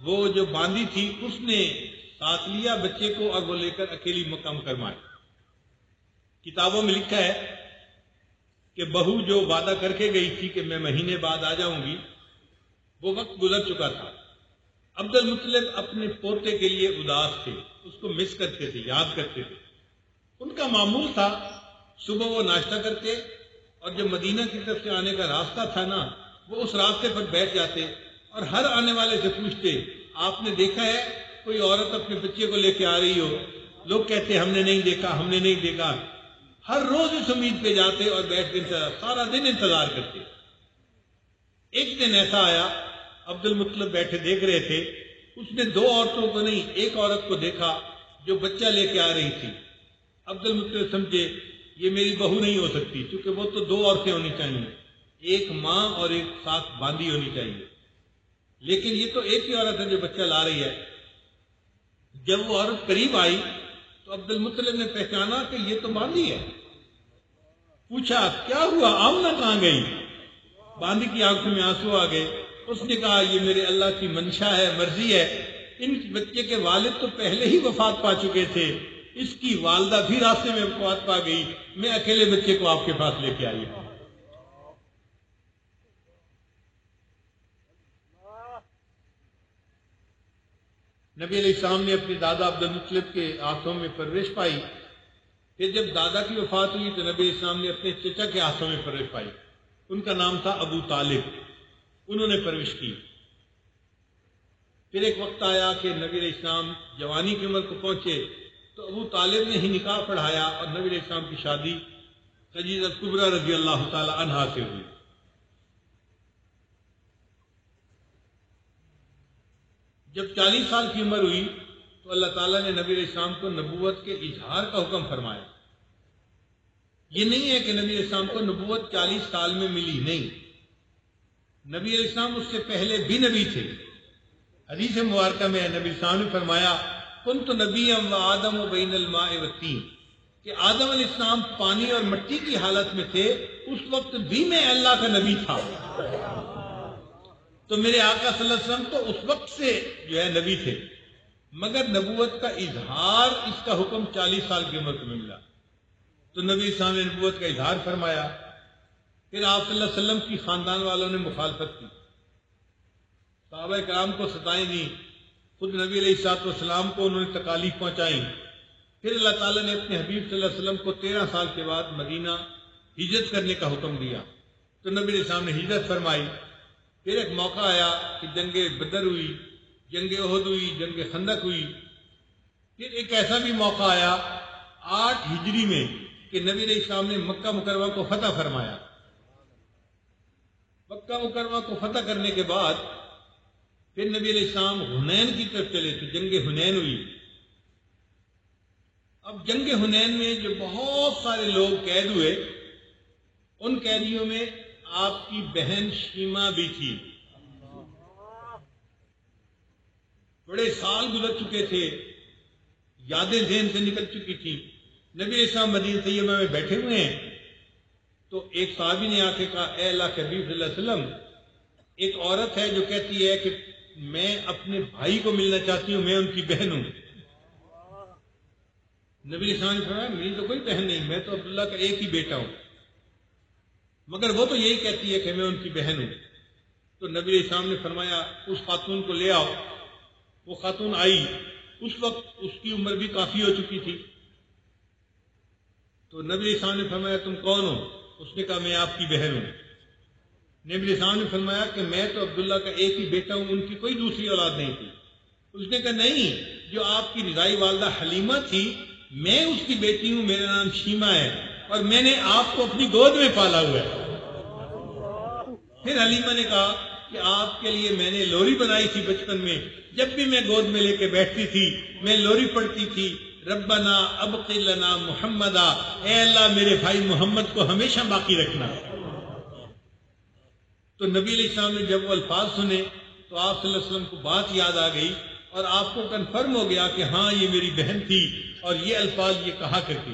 وہ جو باندھی تھی، اس نے ساتھ لیا بچے کو اور وہ لے کر اکیلی مقام کرمائے کتابوں میں لکھا ہے کہ بہو جو وعدہ کر کے گئی تھی کہ میں مہینے بعد آ جاؤں گی، وہ وقت گزر چکا تھا۔ عبد المطلب اپنے پوتے کے لیے اداس تھے، اس کو مس کرتے تھے، یاد کرتے تھے۔ ان کا معمول تھا، صبح وہ ناشتہ کرتے اور جب مدینہ کی طرف سے آنے کا راستہ تھا نا، وہ اس راستے پر بیٹھ جاتے اور ہر آنے والے سے پوچھتے، آپ نے دیکھا ہے کوئی عورت اپنے بچے کو لے کے آ رہی ہو؟ لوگ کہتے، ہم نے نہیں دیکھا، ہم نے نہیں دیکھا۔ ہر روز اس امید پہ جاتے اور بیٹھ کے سارا دن انتظار کرتے۔ ایک دن ایسا آیا عبد المطلب بیٹھے دیکھ رہے تھے۔ اس نے دو عورتوں کو نہیں، ایک عورت کو دیکھا جو بچہ لے کے آ رہی تھی۔ عبد المطلب سمجھے، یہ میری بہو نہیں ہو سکتی کیونکہ وہ تو دو عورتیں ہونی چاہیے۔ ایک ماں اور ایک ساتھ باندھی ہونی چاہیے۔ لیکن یہ تو ایک ہی عورت ہے جو بچہ لا رہی ہے۔ جب وہ عورت قریب آئی تو عبد المطلب نے پہچانا کہ یہ تو باندھی ہے۔ پوچھا کیا ہوا؟ آمنا کہاں گئی باندھی کی آنکھوں میں آنسو آ گئے۔ اس نے کہا، یہ میرے اللہ کی منشا ہے، مرضی ہے. ان بچے کے والد تو پہلے ہی وفات پا چکے تھے۔ اس کی والدہ بھی راستے میں وفات پا گئی۔ میں اکیلے بچے کو آپ کے پاس لے کے آئی ہوں۔ نبی علیہ السلام نے اپنے دادا عبد المطلب کے ہاتھوں میں پرورش پائی۔ پھر جب دادا کی وفات ہوئی تو نبی علیہ السلام نے اپنے چچا کے ہاتھوں میں پرورش پائی۔ ان کا نام تھا ابو طالب۔ انہوں نے پرورش کی۔ پھر ایک وقت آیا کہ نبی علیہ السلام جوانی کی عمر کو پہنچے تو ابو طالب نے ہی نکاح پڑھایا اور نبی علیہ السلام کی شادی خجیز القبرہ رضی اللہ تعالی عنہ سے ہوئی۔ جب چالیس سال کی عمر ہوئی تو اللہ تعالیٰ نے نبی علیہ السلام کو نبوت کے اظہار کا حکم فرمایا۔ یہ نہیں ہے کہ نبی علیہ السلام کو نبوت چالیس سال میں ملی نہیں۔ نبی علیہ السلام اس سے پہلے بھی نبی تھے۔ حدیث مبارکہ میں نبی السلام نے فرمایا کن تو نبی ام و آدم و بین الماء و تین کہ آدم علیہ السلام پانی اور مٹی کی حالت میں تھے، اس وقت بھی میں اللہ کا نبی تھا۔ تو میرے آقا صلی اللہ علیہ وسلم تو اس وقت سے جو ہے نبی تھے۔ مگر نبوت کا اظہار اس کا حکم چالیس سال کی عمر کو ملا۔ تو نبی اسلام نے نبوت کا اظہار فرمایا۔ پھر آپ صلی اللہ علیہ وسلم کی خاندان والوں نے مخالفت کی۔ صحابہ کرام کو ستائیں دی خود نبی علیہ السلاط والسلام کو انہوں نے تکالیف پہنچائیں۔ پھر اللہ تعالیٰ نے اپنے حبیب صلی اللہ علیہ وسلم کو تیرہ سال کے بعد مدینہ ہجرت کرنے کا حکم دیا۔ تو نبی علیہ السلام نے ہجرت فرمائی۔ پھر ایک موقع آیا کہ جنگ بدر ہوئی، جنگ عہد ہوئی، جنگ خندق ہوئی۔ پھر ایک ایسا بھی موقع آیا آٹھ ہجری میں کہ نبی علیہ السلام نے مکہ مکرمہ کو فتح فرمایا۔ مکہ مکرمہ کو فتح کرنے کے بعد پھر نبی علیہ السلام ہنین کی طرف چلے تو جنگ ہنین ہوئی۔ اب جنگ ہنین میں جو بہت سارے لوگ قید ہوئے، ان قیدیوں میں آپ کی بہن شیما بھی تھی۔ بڑے سال گزر چکے تھے، یادیں ذہن سے نکل چکی تھی نبی السلام مدینہ طیبہ میں بیٹھے ہوئے ہیں۔ تو ایک صحابی نے آ کے کہا، اے اللہ کے حبیب صلی اللہ علیہ وسلم، ایک عورت ہے جو کہتی ہے کہ میں اپنے بھائی کو ملنا چاہتی ہوں، میں ان کی بہن ہوں۔ نبی السلام نے فرمایا، میری تو کوئی بہن نہیں، میں تو عبداللہ کا ایک ہی بیٹا ہوں۔ مگر وہ تو یہی کہتی ہے کہ میں ان کی بہن ہوں۔ تو نبی اسلام نے فرمایا، اس خاتون کو لے آؤ۔ وہ خاتون آئی۔ اس وقت اس کی عمر بھی کافی ہو چکی تھی۔ تو نبی اسلام نے فرمایا، تم کون ہو؟ اس نے کہا، میں آپ کی بہن ہوں۔ نبی اسلام نے فرمایا کہ میں تو عبداللہ کا ایک ہی بیٹا ہوں، ان کی کوئی دوسری اولاد نہیں تھی۔ اس نے کہا، نہیں، جو آپ کی رضائی والدہ حلیمہ تھی، میں اس کی بیٹی ہوں، میرا نام شیما ہے، اور میں نے آپ کو اپنی گود میں پالا ہوا ہے۔ پھر حلیمہ نے کہا کہ آپ کے لیے میں نے لوری بنائی تھی بچپن میں۔ جب بھی میں گود میں لے کے بیٹھتی تھی، میں لوری پڑھتی تھی ربنا ابقی لنا محمدا۔ اے اللہ، میرے بھائی محمد کو ہمیشہ باقی رکھنا۔ تو نبی علیہ السلام نے جب وہ الفاظ سنے تو آپ صلی اللہ علیہ وسلم کو بات یاد آ گئی اور آپ کو کنفرم ہو گیا کہ ہاں یہ میری بہن تھی اور یہ الفاظ یہ کہا کرتی۔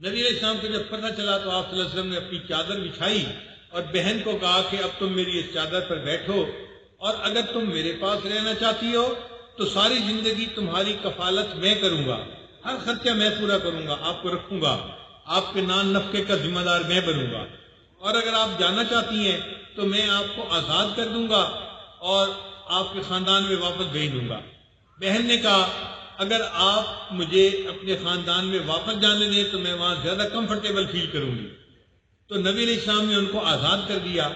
نبی علیہ السلام کو جب پتہ چلا تو آپ صلی اللہ علیہ وسلم نے اپنی چادر بچھائی اور بہن کو کہا کہ اب تم میری اس چادر پر بیٹھو اور اگر تم میرے پاس رہنا چاہتی ہو تو ساری زندگی تمہاری کفالت میں کروں گا۔ ہر خرچہ میں پورا کروں گا، آپ کو رکھوں گا۔ آپ کے نان نفقے کا ذمہ دار میں بنوں گا۔ اور اگر آپ جانا چاہتی ہیں تو میں آپ کو آزاد کر دوں گا اور آپ کے خاندان میں واپس بھیج دوں گا۔ بہن نے کہا، اگر آپ مجھے اپنے خاندان میں واپس جانے دیں تو میں وہاں زیادہ کمفرٹیبل فیل کروں گی۔ تو نبی علیہ السلام نے ان کو آزاد کر دیا۔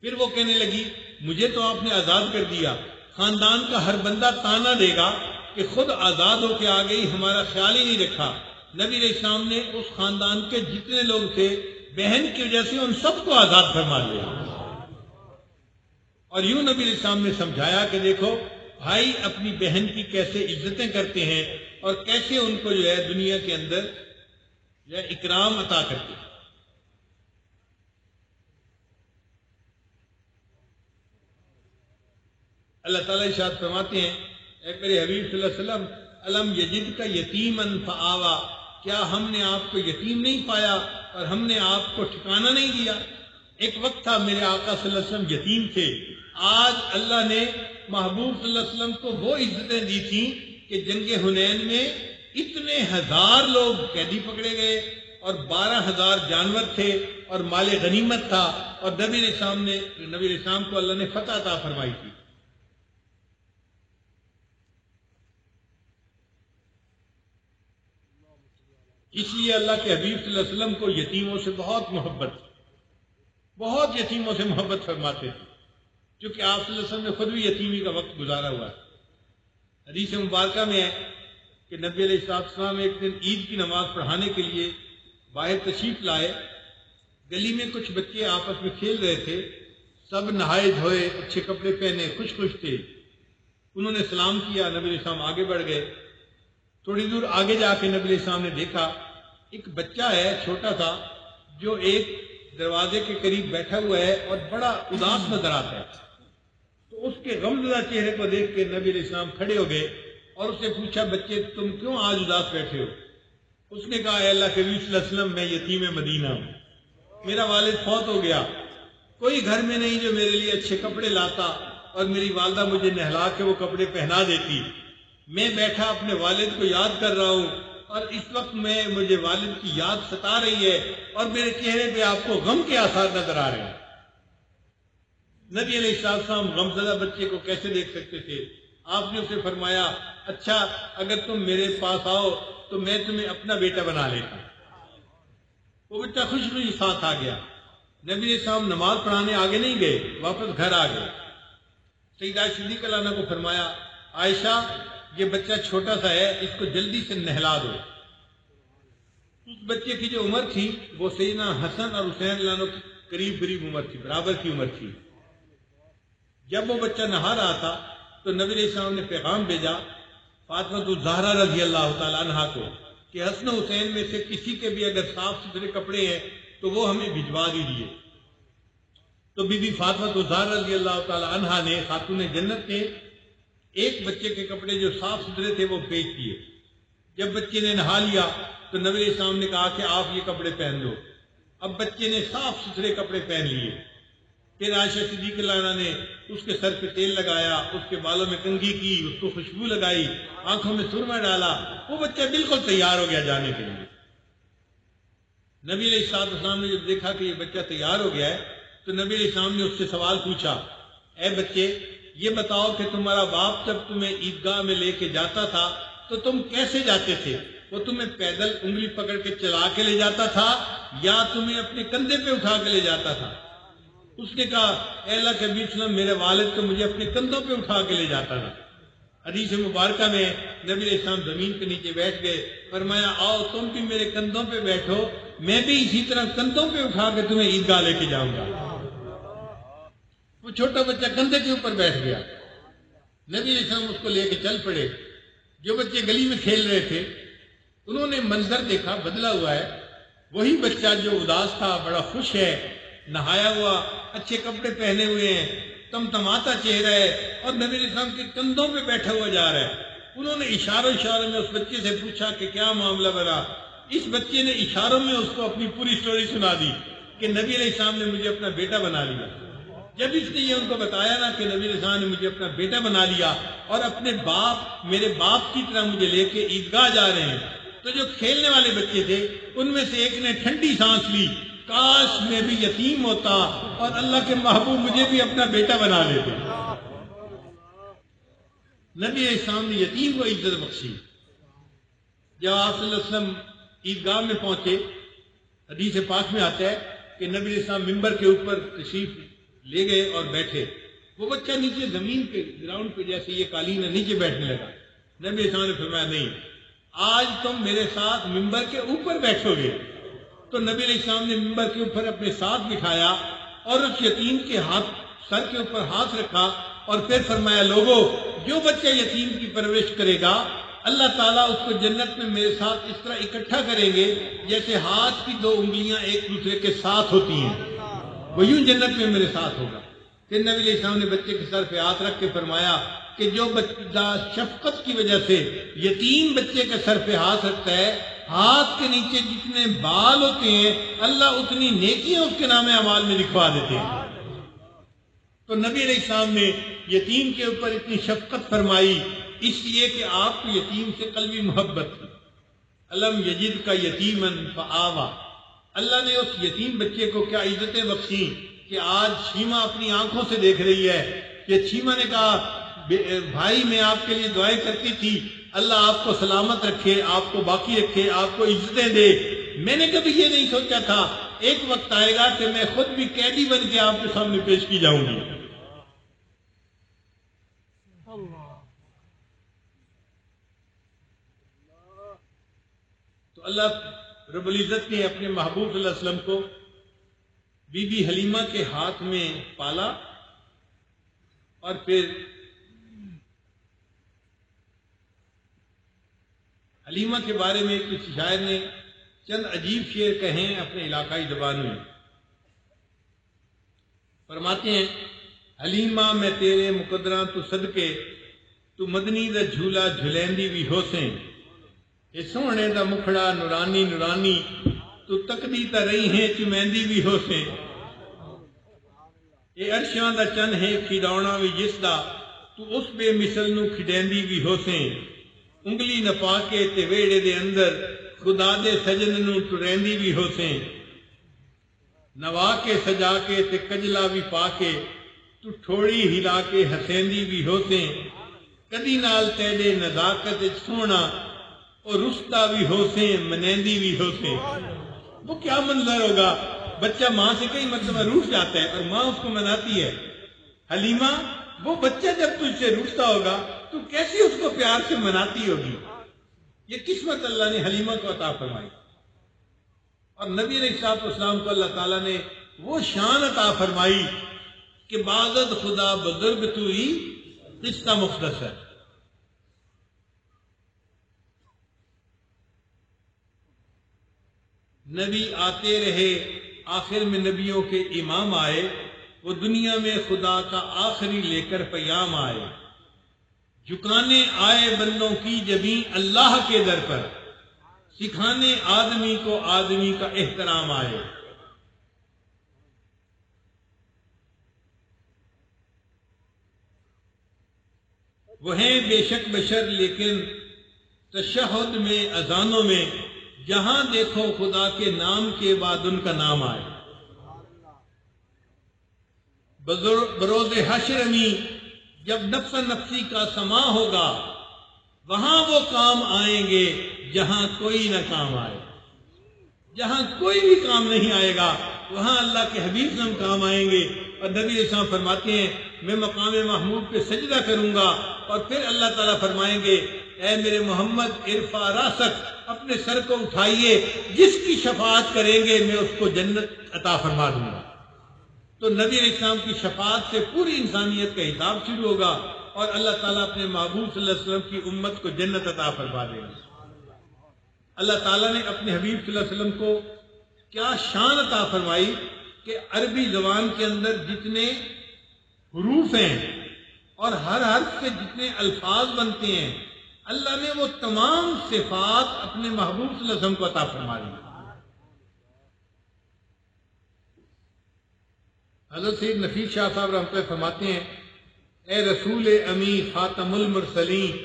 پھر وہ کہنے لگی، مجھے تو آپ نے آزاد کر دیا۔ خاندان کا ہر بندہ تانا دے گا کہ خود آزاد ہو کے آ گئی ہمارا خیال ہی نہیں رکھا۔ نبی علیہ السلام نے اس خاندان کے جتنے لوگ تھے، بہن کی وجہ سے ان سب کو آزاد فرما لیا اور یوں نبی علیہ السلام نے سمجھایا کہ دیکھو، بھائی اپنی بہن کی کیسے عزتیں کرتے ہیں اور کیسے ان کو جو ہے دنیا کے اندر جو ہے اکرام عطا کرتے ہیں۔ اللہ تعالیٰ اشاد فرماتے ہیں، اے میرے حبیب صلی اللہ علیہ وسلم علم یجد کا یتیم فآوا کیا ہم نے آپ کو یتیم نہیں پایا اور ہم نے آپ کو ٹھکانہ نہیں دیا؟ ایک وقت تھا میرے آقا صلی اللہ علیہ وسلم یتیم تھے۔ آج اللہ نے محبوب صلی اللہ علیہ وسلم کو وہ عزتیں دی تھیں کہ جنگ حنین میں اتنے ہزار لوگ قیدی پکڑے گئے اور بارہ ہزار جانور تھے اور مال غنیمت تھا اور نبی السلام نے نبی السلام کو اللہ نے فتح عطا فرمائی تھی۔ اس لیے اللہ کے حبیب صلی اللہ علیہ وسلم کو یتیموں سے بہت محبت بہت یتیموں سے محبت فرماتے تھے۔ کیونکہ آپ صلی اللہ علیہ وسلم نے خود بھی یتیمی کا وقت گزارا ہوا ہے۔ حدیث مبارکہ میں ہے کہ نبی علیہ السلام ایک دن عید کی نماز پڑھانے کے لیے باہر تشریف لائے۔ گلی میں کچھ بچے آپس میں کھیل رہے تھے۔ سب نہائے دھوئے، اچھے کپڑے پہنے خوش خوش تھے۔ انہوں نے سلام کیا، نبی علیہ السلام آگے بڑھ گئے۔ تھوڑی دور آگے جا کے نبی علیہ السلام نے دیکھا ایک بچہ ہے، چھوٹا سا جو ایک دروازے کے قریب بیٹھا ہوا ہے اور بڑا اداس نظر آتا ہے۔ تو اس کے غمزدہ چہرے کو دیکھ کے نبی علیہ السلام کھڑے ہو گئے اور اس نے پوچھا، بچے، تم کیوں آج اداس بیٹھے ہو؟ اس نے کہا، اے اللہ کے صلی اللہ علیہ وسلم، میں یتیم مدینہ ہوں۔ میرا والد فوت ہو گیا۔ کوئی گھر میں نہیں جو میرے لیے اچھے کپڑے لاتا اور میری والدہ مجھے نہلا کے وہ کپڑے پہنا دیتی۔ میں بیٹھا اپنے والد کو یاد کر رہا ہوں۔ اور اس وقت میں مجھے والد کی یاد ستا رہی ہے اور میرے چہرے پہ آپ کو غم کے آثار نظر آ رہے ہیں۔ نبی علیہ السلام صاحب غم زدہ بچے کو کیسے دیکھ سکتے تھے؟ آپ نے اسے فرمایا اچھا اگر تم میرے پاس آؤ تو میں تمہیں اپنا بیٹا بنا لیتا۔ وہ بچہ خوش خوشی ساتھ آ گیا۔ نبی علیہ السلام نماز پڑھانے آگے نہیں گئے، واپس گھر آ گئے۔ سیدہ صدیق اللہ کو فرمایا، عائشہ یہ بچہ چھوٹا سا ہے، اس کو جلدی سے نہلا دو۔ اس بچے کی جو عمر تھی، وہ سیدنا حسن اور حسین اللہ کی قریب قریب عمر تھی، برابر کی عمر تھی۔ جب وہ بچہ نہا رہا تھا، تو نبی علیہ السلام نے پیغام بھیجا فاطمہ الزہرا رضی اللہ تعالیٰ عنہ کو کہ حسن حسین میں سے کسی کے بھی اگر صاف ستھرے کپڑے ہیں، تو وہ ہمیں بھجوا دیجیے تو بی بی فاطمہ الزہرا رضی اللہ تعالیٰ عنہ نے، خاتون جنت نے ایک بچے کے کپڑے جو صاف ستھرے تھے وہ بیچ دیے۔ جب بچے نے نہا لیا تو نبی علیہ السلام نے کہا کہ آپ یہ کپڑے پہن دو اب بچے نے صاف ستھرے کپڑے پہن لیے۔ پھر عائشہ صدیق اللہ نے اس کے سر پہ تیل لگایا، اس کے بالوں میں کنگھی کی، اس کو خوشبو لگائی، آنکھوں میں سرما ڈالا۔ وہ بچہ بالکل تیار ہو گیا جانے کے لیے۔ نبی علیہ السلام اسلام نے جب دیکھا کہ یہ بچہ تیار ہو گیا ہے تو نبی علیہ السلام نے اس سے سوال پوچھا، اے بچے یہ بتاؤ کہ تمہارا باپ جب تمہیں عیدگاہ میں لے کے جاتا تھا، تو تم کیسے جاتے تھے؟ وہ تمہیں پیدل انگلی پکڑ کے چلا کے لے جاتا تھا یا تمہیں اپنے کندھے پہ اٹھا کے لے جاتا تھا؟ اس نے کہا، اے اللہ کے بیچ میں میرے والد تو مجھے اپنے کندھوں پہ اٹھا کے لے جاتا تھا۔ حدیث مبارکہ میں نبی علیہ السلام زمین کے نیچے بیٹھ گئے، فرمایا، آؤ تم بھی میرے کندھوں پہ بیٹھو، میں بھی اسی طرح کندھوں پہ اٹھا کے تمہیں عیدگاہ لے کے جاؤں گا۔ وہ چھوٹا بچہ کندھے کے اوپر بیٹھ گیا۔ نبی علیہ السلام اس کو لے کے چل پڑے۔ جو بچے گلی میں کھیل رہے تھے، انہوں نے منظر دیکھا، بدلا ہوا ہے۔ وہی بچہ جو اداس تھا، بڑا خوش ہے، نہایا ہوا، اچھے کپڑے پہنے ہوئے ہیں تم تماتا چہرہ ہے اور نبی علیہ السلام کے کندھوں پہ بیٹھا ہوا جا رہا ہے۔ انہوں نے اشاروں اشاروں میں اس بچے سے پوچھا کہ کیا معاملہ بنا۔ اس بچے نے اشاروں میں اس کو اپنی پوری سٹوری سنا دی کہ نبی علیہ السلام نے مجھے اپنا بیٹا بنا لیا۔ جب اس نے یہ ان کو بتایا نا کہ نبی رسان نے مجھے اپنا بیٹا بنا لیا اور اپنے باپ، میرے باپ کی طرح مجھے لے کے عیدگاہ جا رہے ہیں، تو جو کھیلنے والے بچے تھے، ان میں سے ایک نے ٹھنڈی سانس لی۔ کاش میں بھی یتیم ہوتا اور اللہ کے محبوب مجھے بھی اپنا بیٹا بنا لیتے۔ نبی علیہ السلام نے یتیم کو عزت بخشی۔ جب آپ صلی اللہ علیہ وسلم عیدگاہ میں پہنچے، حدیث پاک میں آتا ہے کہ نبی علیہ السلام ممبر کے اوپر تشریف لے گئے اور بیٹھے۔ وہ بچہ نیچے زمین پہ، گراؤنڈ پہ جیسے یہ قالین ہے، نیچے بیٹھنے لگا۔ نبی علیہ السلام نے فرمایا، نہیں، آج تم میرے ساتھ ممبر کے اوپر بیٹھو گے۔ تو نبی علیہ السلام نے ممبر کے اوپر اپنے ساتھ بٹھایا اور اس یتیم کے ہاتھ، سر کے اوپر ہاتھ رکھا اور پھر فرمایا لوگوں جو بچہ یتیم کی پرورش کرے گا، اللہ تعالیٰ اس کو جنت میں میرے ساتھ اس طرح اکٹھا کریں گے جیسے ہاتھ کی دو انگلیاں ایک دوسرے کے ساتھ ہوتی ہیں۔ وہ یوں جنت میں میرے ساتھ ہوگا۔ پھر نبی علیہ السلام نے بچے کے سر پہ ہاتھ رکھ کے فرمایا کہ جو بچہ شفقت کی وجہ سے یتیم بچے کے سر پہ ہاتھ رکھتا ہے، ہاتھ کے نیچے جتنے بال ہوتے ہیں، اللہ اتنی نیکیاں اس کے نام عمال میں لکھوا دیتے ہیں۔ تو نبی علیہ السلام نے یتیم کے اوپر اتنی شفقت فرمائی، اس لیے کہ آپ کو یتیم سے قلبی محبت تھی۔ علم یجد کا یتیمن فآوا اللہ نے اس یتیم بچے کو کیا عزتیں بخشی کہ آج شیما اپنی آنکھوں سے دیکھ رہی ہے؟ کہ شیما نے کہا بھائی میں آپ کے لیے دعائیں کرتی تھی، اللہ آپ کو سلامت رکھے، آپ کو باقی رکھے، آپ کو عزتیں دے۔ میں نے کبھی یہ نہیں سوچا تھا، ایک وقت آئے گا کہ میں خود بھی قیدی بن کے آپ کے سامنے پیش کی جاؤں گی۔ تو اللہ رب العزت نے اپنے محبوب صلی اللہ علیہ وسلم کو بی بی حلیمہ کے ہاتھ میں پالا اور پھر حلیمہ کے بارے میں کچھ شاعر نے چند عجیب شعر کہیں اپنے علاقائی زبان میں۔ فرماتے ہیں، حلیمہ، میں تیرے مقدرہ تو صدقے، تو مدنی دا جھولا جھلیندی بھی ہو سیں یہ سونے دا مکھڑا نورانی نورانی، تو تکدی تا رہی ہیں چمیندی بھی ہو سیں۔ یہ عرشاں دا چن ہے کھڑونا بھی جس دا، تو اس بے مثل نو کھڑیندی بھی ہو سیں۔ انگلی نپا کے تے ویڑے دے اندر خدا دے سجن نو ٹریندی بھی ہو سیں۔ نوا کے سجا کے تے کجلا بھی پا کے تو ٹھوڑی ہلا کے ہسیندی بھی ہو سیں۔ کدی نال تیڑے نزاکت سونا اور رستا بھی ہو سیں، منیندی بھی ہو سیں۔ وہ کیا منظر ہوگا؟ بچہ ماں سے کئی مرتبہ روٹ جاتا ہے اور ماں اس کو مناتی ہے۔ حلیمہ، وہ بچہ جب تجھ سے روٹتا ہوگا، تو کیسی اس کو پیار سے مناتی ہوگی؟ یہ قسمت اللہ نے حلیمہ کو عطا فرمائی۔ اور نبی علیہ صاحب اسلام کو اللہ تعالیٰ نے وہ شان عطا فرمائی کہ باغت خدا بزرگ تو ہی قصہ مختص ہے نبی آتے رہے، آخر میں نبیوں کے امام آئے، وہ دنیا میں خدا کا آخری لے کر پیام آئے۔ جکانے آئے بندوں کی جبیں اللہ کے در پر۔ سکھانے آدمی کو آدمی کا احترام آئے۔ وہ ہیں بے شک بشر، لیکن تشہد میں، اذانوں میں جہاں دیکھو خدا کے نام کے بعد ان کا نام آئے۔ بروز حشرمی جب نفس نفسی کا سما ہوگا، وہاں وہ کام آئیں گے جہاں کوئی نہ کام آئے۔ جہاں کوئی بھی کام نہیں آئے گا، وہاں اللہ کے حبیب سے ہم کام آئیں گے۔ اور نبی اسلام فرماتے ہیں، میں مقام محمود پہ سجدہ کروں گا اور پھر اللہ تعالیٰ فرمائیں گے، اے میرے محمد عرفا راسک اپنے سر کو اٹھائیے، جس کی شفاعت کریں گے میں اس کو جنت عطا فرما دوں گا۔ تو نبی علیہ السلام کی شفاعت سے پوری انسانیت کا حساب شروع ہوگا اور اللہ تعالیٰ اپنے محبوب صلی اللہ علیہ وسلم کی امت کو جنت عطا فرما دے گا۔ اللہ تعالیٰ نے اپنے حبیب صلی اللہ علیہ وسلم کو کیا شان عطا فرمائی کہ عربی زبان کے اندر جتنے حروف ہیں اور ہر حرف کے جتنے الفاظ بنتے ہیں اللہ نے وہ تمام صفات اپنے محبوب صلی اللہ علیہ وسلم کو عطا فرما دی حضرت سید نفیس شاہ صاحب رحمت اللہ فرماتے ہیں، اے رسول امی خاتم المرسلین،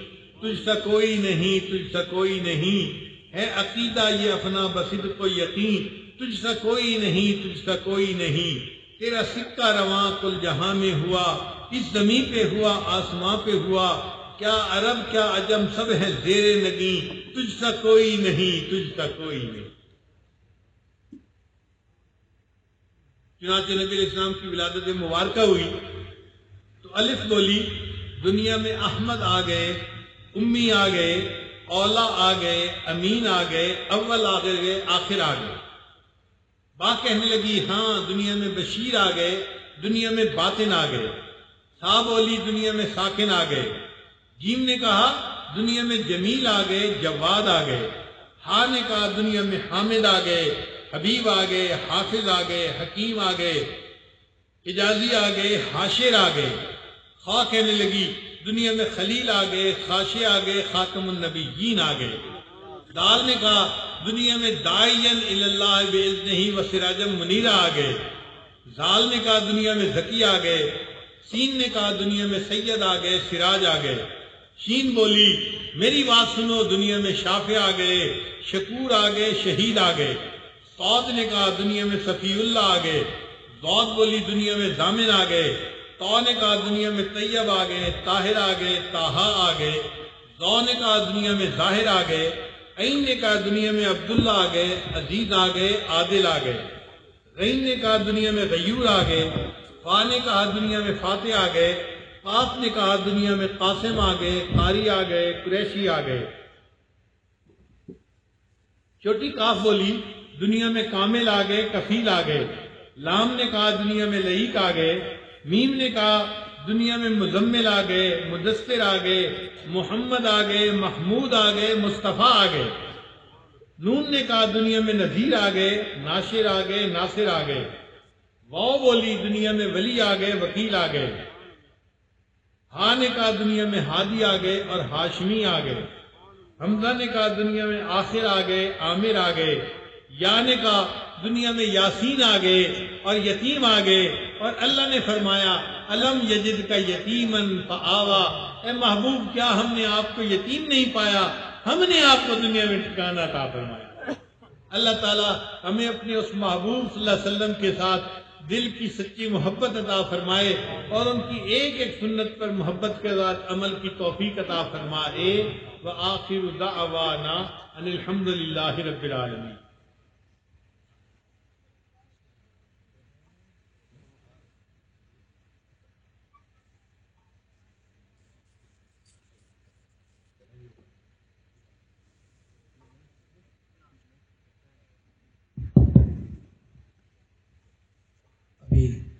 تجھ سا کوئی نہیں، تجھ سا کوئی نہیں۔ ہے عقیدہ یہ اپنا بصد کو یقین، تجھ سا کوئی نہیں، تجھ سا کوئی نہیں۔ تیرا سکہ رواں کل جہاں میں ہوا، اس زمین پہ ہوا، آسماں پہ ہوا۔ کیا عرب، کیا عجم، سب ہے زیر نگی، تجھ سا کوئی نہیں، تجھ سا کوئی نہیں۔ چنانچہ نبی علیہ السلام کی ولادت مبارکہ ہوئی۔ تو الف بولی، دنیا میں احمد آ گئے، امی آ گئے، اولا آ گئے، امین آ گئے، اول آ گئے، آخر آ گئے۔ با کہنے لگی ہاں دنیا میں بشیر آ گئے، دنیا میں باطن آ گئے۔ سا بولی دنیا میں ساکن آ گئے۔ جیم نے کہا، دنیا میں جمیل آ گئے، جواد آ گئے۔ ہا نے کہا، دنیا میں حامد آ گئے، حبیب آ گئے، حافظ آ گئے، حکیم آ گئے۔ اجازی آ گئے، حاشر آ گئے۔ خواہ کہنے لگی، دنیا میں خلیل آ گئے خاشے آ گئے، خاتم النبیین آ گئے۔ دال نے کہا، دنیا میں دائین اللہ نہیں و سراجم منیرہ آ گئے۔ زال نے کہا، دنیا میں ذکی آ گئے۔ سین نے کہا، دنیا میں سید آ گئے، سراج آ گئے۔ شین بولی، میری بات سنو، دنیا میں شافع آ گئے، شکور آ گئے، شہید آ گئے۔ سعود نے کہا، دنیا میں صفی اللہ آ گئے۔ زود بولی، دنیا میں زامن آ گئے۔ تو نے کہا، دنیا میں طیب آ گئے، طاہر آ گئے تاہا آ گئے۔ زو نے کہا، دنیا میں ظاہر آ گئے۔ عین نے کہا، دنیا میں عبداللہ آ گئے، عزیز آ گئے، عادل آ گئے۔ غین نے کہا، دنیا میں غیور آ گئے۔ فا نے کہا، دنیا میں فاتح آ گئے۔ قاف نے کہا، دنیا میں قاسم آ گئے، قاری آ گئے، قریشی آ گئے۔ چھوٹی کاف بولی، دنیا میں کامل آ گئے، کفیل آ گئے۔ لام نے کہا، دنیا میں لئیک آ گئے۔ میم نے کہا، دنیا میں مزمل آ گئے، مدثر آ گئے، محمد آ گئے، محمود آ گئے، مصطفیٰ آ گئے۔ نون نے کہا، دنیا میں نذیر آ گئے، ناشر آ گئے، ناصر آ گئے۔ واؤ بولی، دنیا میں ولی آ گئے، وکیل آ گئے۔ ہا نے کہا دنیا میں ہادی آ گئے اور ہاشمی آ گئے۔ حمزہ نے کہا دنیا میں آخر آ گئے، عامر آ گئے۔ یا نے کہا دنیا میں یاسین آ گئے اور یتیم آ گئے۔ اور اللہ نے فرمایا علم یجد کا یتیمن فآوا اے محبوب، کیا ہم نے آپ کو یتیم نہیں پایا؟ ہم نے آپ کو دنیا میں ٹھکانا تھا فرمایا۔ اللہ تعالیٰ ہمیں اپنے اس محبوب صلی اللہ علیہ وسلم کے ساتھ دل کی سچی محبت عطا فرمائے اور ان کی ایک ایک سنت پر محبت کے ساتھ عمل کی توفیق عطا فرمائے۔ وآخر دعوانا ان الحمدللہ رب العالمین۔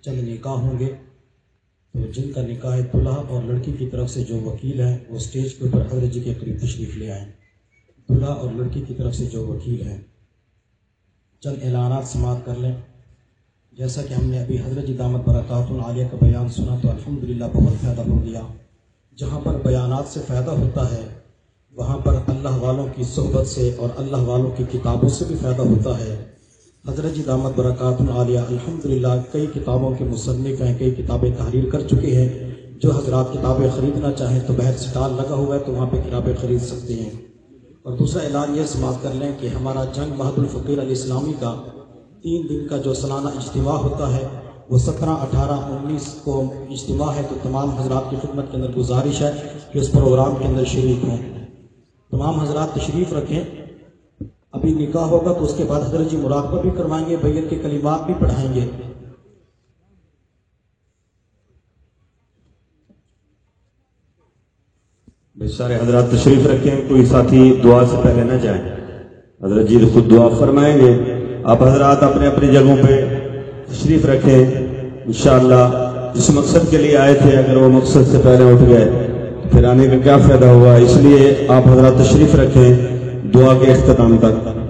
چند نکاح ہوں گے۔ تو جن کا نکاح دلہا اور لڑکی کی طرف سے جو وکیل ہیں وہ اسٹیج کے اوپر حضرت جی کے قریب تشریف لے آئیں دلہا اور لڑکی کی طرف سے جو وکیل ہیں چند اعلانات سماعت کر لیں۔ جیسا کہ ہم نے ابھی حضرت جی دامت برکات العالیہ کا بیان سنا، تو الحمدللہ بہت فائدہ ہو گیا۔ جہاں پر بیانات سے فائدہ ہوتا ہے، وہاں پر اللہ والوں کی صحبت سے اور اللہ والوں کی کتابوں سے بھی فائدہ ہوتا ہے۔ حضرت جی دامت برکات العالیہ الحمدللہ، کئی کتابوں کے مصنف ہیں، کئی کتابیں تحریر کر چکے ہیں۔ جو حضرات کتابیں خریدنا چاہیں تو بہت سٹال لگا ہوا ہے تو وہاں پہ کتابیں خرید سکتے ہیں۔ اور دوسرا اعلان یہ سماعت کر لیں کہ ہمارا جنگ مہد الفقیر علیہ السلامی کا تین دن کا جو سالانہ اجتماع ہوتا ہے، وہ سترہ، اٹھارہ، انیس کو اجتماع ہے تو تمام حضرات کی خدمت کے اندر گزارش ہے کہ اس پروگرام کے اندر شریک ہوں۔ تمام حضرات تشریف رکھیں۔ ابھی نکاح ہوگا تو اس کے بعد حضرت جی مراقبہ بھی کروائیں گے بیت کے کلمات بھی پڑھائیں گے۔ سارے حضرات تشریف رکھیں، کوئی ساتھی دعا سے پہلے نہ جائیں۔ حضرت جی خود دعا فرمائیں گے۔ آپ حضرات اپنے اپنی جگہوں پہ تشریف رکھیں۔ انشاءاللہ جس مقصد کے لیے آئے تھے، اگر وہ مقصد سے پہلے اٹھ گئے، پھر آنے کا کیا فائدہ ہوا اس لیے آپ حضرات تشریف رکھیں۔ دعا کے اختتام تک۔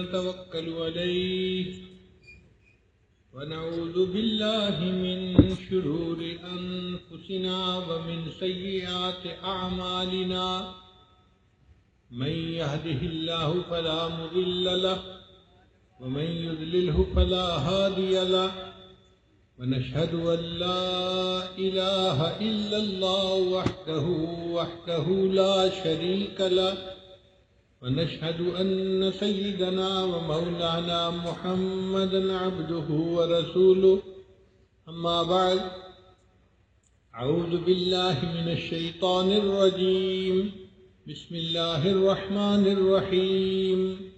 ونتوكل عليه ونعوذ بالله من شرور أنفسنا ومن سيئات أعمالنا من يهده الله فلا مضل له ومن يضلله فلا هادي له ونشهد أن لا إله إلا الله وحده وحده لا شريك له ونشهد أن سيدنا ومولانا محمدا عبده ورسوله. أما بعد، أعوذ بالله من الشيطان الرجيم. بسم الله الرحمن الرحيم.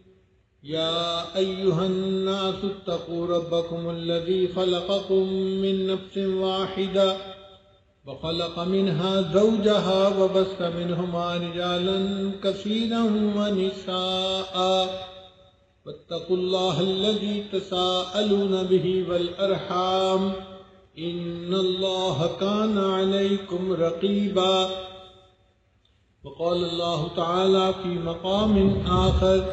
يا أيها الناس اتقوا ربكم الذي خلقكم من نفس واحدة وخلق منها زوجها وبث منهما رجالا كثيرا ونساء. واتقوا الله الذي تساءلون به والأرحام. إن الله كان عليكم رقيبا. وقال الله تعالى في مقام آخر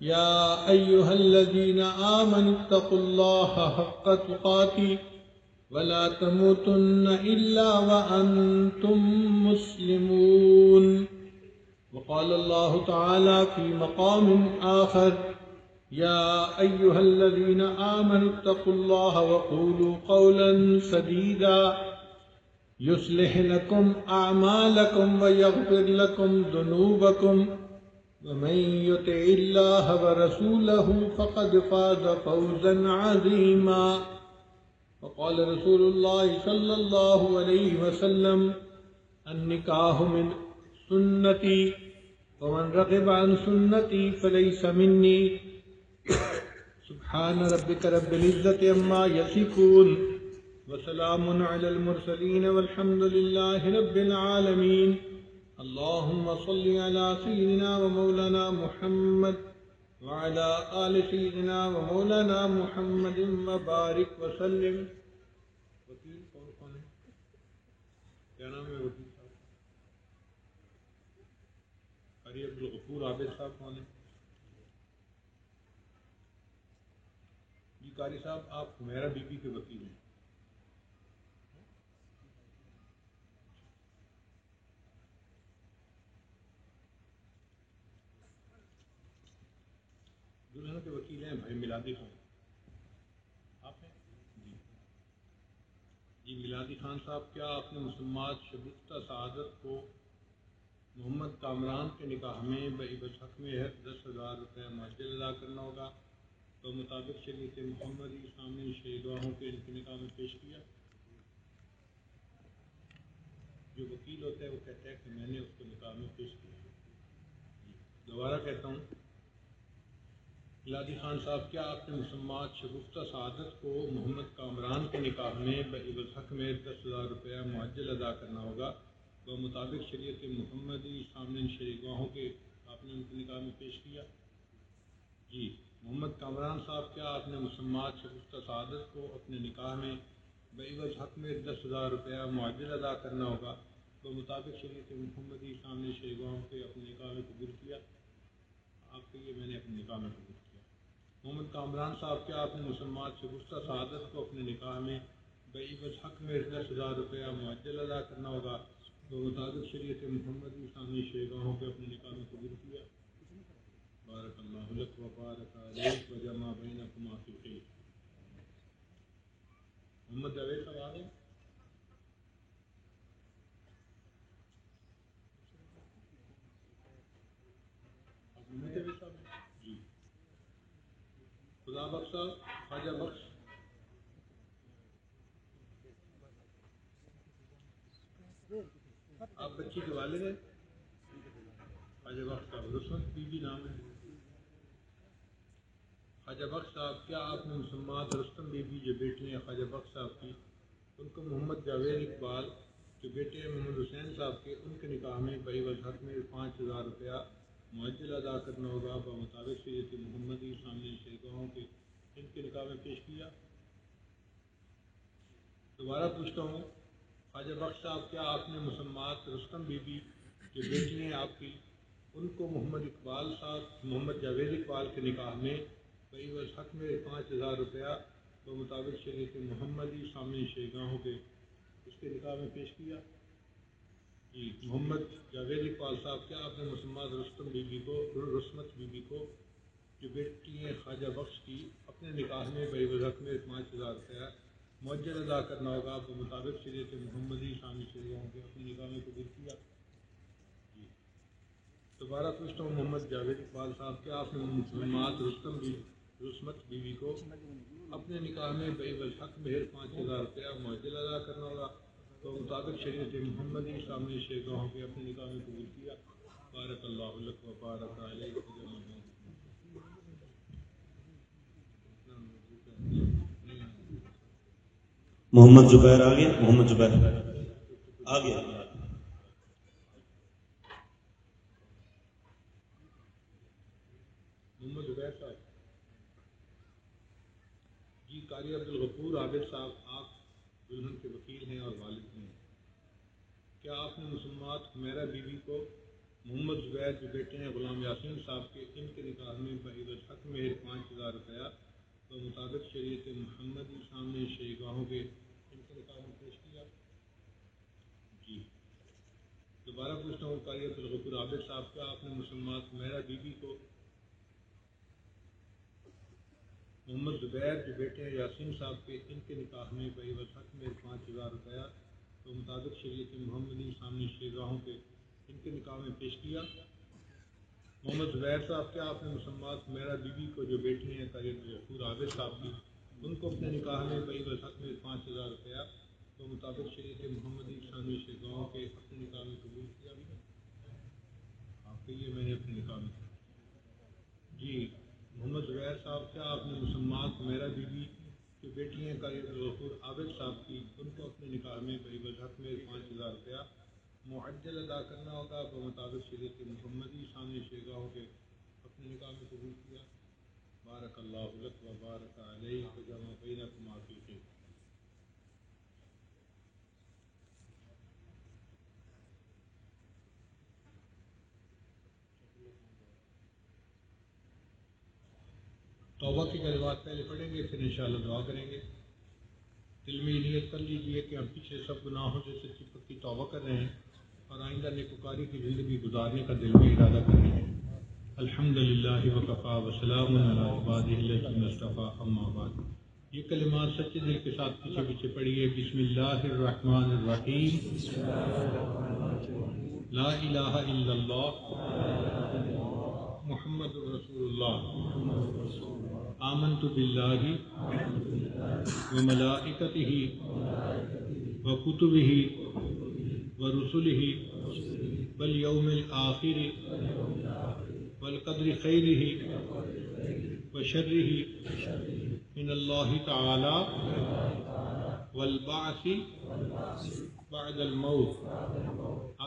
يا أيها الذين آمنوا اتقوا الله حق تقاته ولا تموتن إلا وأنتم مسلمون. وقال الله تعالى في مقام آخر، يا أيها الذين آمنوا اتقوا الله وقولوا قولا سديدا. يصلح لكم أعمالكم ويغفر لكم ذنوبكم. ومن يطع الله ورسوله فقد فاز فوزا عظيما. وقال رسول الله صلى الله عليه وسلم النكاح من سنتي ومن رغب عن سنتي فليس مني سبحان ربك رب العزة عما يصفون وسلام على المرسلين والحمد لله رب العالمين اللهم صل على سيدنا ومولانا محمد وعلى آل سيدنا ومولانا محمد وبارك وسلم. وکیل کون کون ہے کیا نام ہے وکیل صاحب؟ قاری عبدالغفور عابد صاحب کون ہیں؟ جی قاری صاحب، آپ حمیرہ بی بی کے وکیل ہیں۔ دلہن کے وکیل ہیں، بھائی میلادی خان۔ آپ ہیں؟ جی۔ جی میلادی خان صاحب، کیا آپ نے مسلمات شگفتہ سعادت کو محمد کامران کے نکاح میں بس حق میں ہے، دس ہزار روپے معجل ادا کرنا ہوگا؟ تو مطابق شریعت محمد سامنے شہیدواہوں کے ان کے نکاح میں پیش کیا۔ جو وکیل ہوتا ہے وہ کہتا ہے کہ میں نے اس کو نکاح میں پیش کیا۔ جی۔ دوبارہ کہتا ہوں لادی خان صاحب، کیا آپ نے مسلمات شگفتہ سعادت کو محمد کامران کے نکاح میں الحق میں دس ہزار روپیہ معجل ادا کرنا ہوگا؟ تو مطابق شریعت محمدی سامنے شریگاہوں کے آپ نے ان کے نکاح میں پیش کیا؟ جی محمد کامران صاحب، کیا آپ نے مسلمات شگفتہ سعادت کو اپنے نکاح میں بعیب حق میں دس ہزار روپیہ معجل ادا کرنا ہوگا؟ تو مطابق شریعت محمدی سامنے شریگاہوں کے اپنے نکاح میں قبول کیا؟ آپ کے لیے میں نے اپنے نکاح میں قبول کیا۔ محمد کامران صاحب، کیا آپ نے مسلمات سے گفتہ سعادت کو اپنے نکاح میں بعیب حق میں دس ہزار روپیہ معجل ادا کرنا ہوگا تو مطابق شریعت محمد سامنے شیگاہوں پہ اپنے نکاح میں قبول کیا۔ بارک اللہ لک و بارک علیک و جمع بینکما فی خیر محمد جاوید صاحب آ گئے محمد جاوید صاحب خدا بخش صاحب خواجہ بخش۔ آپ بچی کے والد ہیں؟ خواجہ بخش صاحب رسمت بی بی جی نام ہے۔ خواجہ بخش صاحب، کیا آپ نے مسلمات رستم بی بی جو بیٹی ہیں خواجہ بخش صاحب کی، ان کو محمد جاوید اقبال جو بیٹے ہیں، محمد حسین صاحب کے، ان کے نکاح میں بئی وضحت میں پانچ ہزار روپیہ معجل ادا کرنا ہوگا، بمطابق سیرت محمدی سامنے شیخوں کے ان کے نکاح میں پیش کیا۔ دوبارہ پوچھتا ہوں، خواجہ بخش صاحب، کیا آپ نے مسلمات رستم بی بی جو بیٹی ہیں؟ آپ کی، ان کو محمد اقبال صاحب، محمد جاوید اقبال کے نکاح میں بئی وضحت میں پانچ ہزار روپیہ، بمطابق شریعت محمدی سامنے شیگاہوں کے اس کے نکاح میں پیش کیا۔ جی،, جی محمد جاوید اقبال صاحب، کیا آپ نے مسلمان رستم بی بی کو رسمت بی بی کو جو بیٹی ہیں خواجہ بخش کی، اپنے نکاح میں بے وضاحت میں پانچ ہزار روپیہ معجل ادا کرنا ہوگا، آپ کو مطابق شریعت محمدی سامنے شیگاہوں کے اپنے نکاح میں قبول کیا؟ جی۔ دوبارہ پوچھتا ہوں محمد جاوید اقبال صاحب، کیا آپ نے مسلمات رستم بی رسمت بیوی کو اپنے نکاح میں بے الحق مہر پانچ ہزار روپیہ معجل ادا کرنا ہوگا؟ تو مطابق شریعت محمد سامنے شیخوں کے اپنے نکاح میں قبول کیا۔ بارک اللہ علیہ و بارک علیہ محمد زبیر آگے محمد زبیر آگے محمد زبیر صاحب۔ جی قاری عبد الغفور عابد صاحب آپ دلہن کے وکیل ہیں اور والد ہیں۔ کیا آپ نے مسلمات میرا بیوی کو محمد زبیر جو بیٹے ہیں غلام یاسین صاحب کے ان کے نکاح میں بعید الحق میں پانچ ہزار روپیہ تو مطابق شریعت محمد سامنے شیخاہوں کے ان کے نکاح میں پیش کیا؟ جی۔ دوبارہ پوچھتا ہوں، قاری عبدالغفور عابد صاحب، کیا آپ نے مسلمات میرا بیوی کو محمد زبیر جو بیٹے ہیں یاسین صاحب کے ان کے نکاح میں بے وسط میں پانچ ہزار روپیہ تو مطابق شریعت محمدی سامنے شیگاہوں کے ان کے نکاح میں پیش کیا۔ محمد زبیر صاحب، کیا آپ نے مسلمات میرا بیوی کو جو بیٹی ہیں طریق غفور عابد صاحب کی، ان کو اپنے نکاح میں بے وسط میں پانچ ہزار روپیہ تو مطابق شریعت محمدی سامنے شیگاہوں کے اپنے نکاح میں قبول کیا بھی؟ آپ کہیے میں نے اپنے نکاح میں۔ جی۔ محمد زبیر صاحب کیا آپ نے مسلمان میرا بیوی بی بیٹی بیٹیاں قاری غفور عابد صاحب کی ان کو اپنے نکاح میں قریب الحق میں پانچ ہزار روپیہ معجل ادا کرنا ہوگا بمطابق شریعت محمدی سامنے شیگاہوں کے اپنے نکاح میں قبول کیا۔ بارک اللہ و بارک علیہ جمع بینکم فی توبہ کی کلمات پہلے پڑھیں گے، پھر انشاءاللہ دعا کریں گے۔ دل میں نیت کر لیجیے کہ ہم پیچھے سب گناہوں سے سچی پکی توبہ کر رہے ہیں اور آئندہ نیکوکاری کی زندگی گزارنے کا دل میں ارادہ کر رہے ہیں۔ الحمد للہ وقفا وسلام مصطفیٰ اما بعد۔ یہ کلمات سچے دل کے ساتھ پیچھے پیچھے پڑھیے۔ بسم اللہ الرحمن الرحیم۔ لا الہ الا اللہ، محمد رسول اللہ۔ آمنت باللہ وملائکته وكتبه ورسله واليوم الآخر والقدر خيره وشره من الله تعالى والبعث بعد الموت.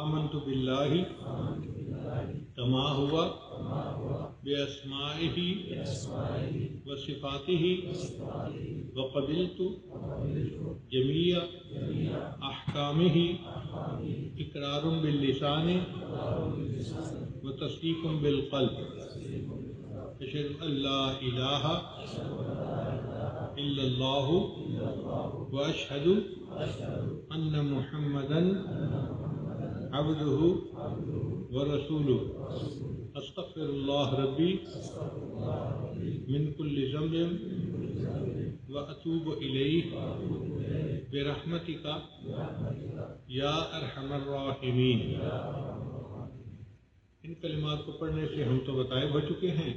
آمنت بالله كما هو بأسمائه وصفاته وقبلت جميع أحكامه إقرار باللسان وتصديق بالقلب أشهد أن لا إله إلا الله وأشهد أن محمدا عبده ورسوله استغفر الله ربي من كل ذنب واتوب اليه برحمتك يا ارحم الراحمين۔ ان کلمات کو پڑھنے سے ہم تو بتائے ہو چکے ہیں۔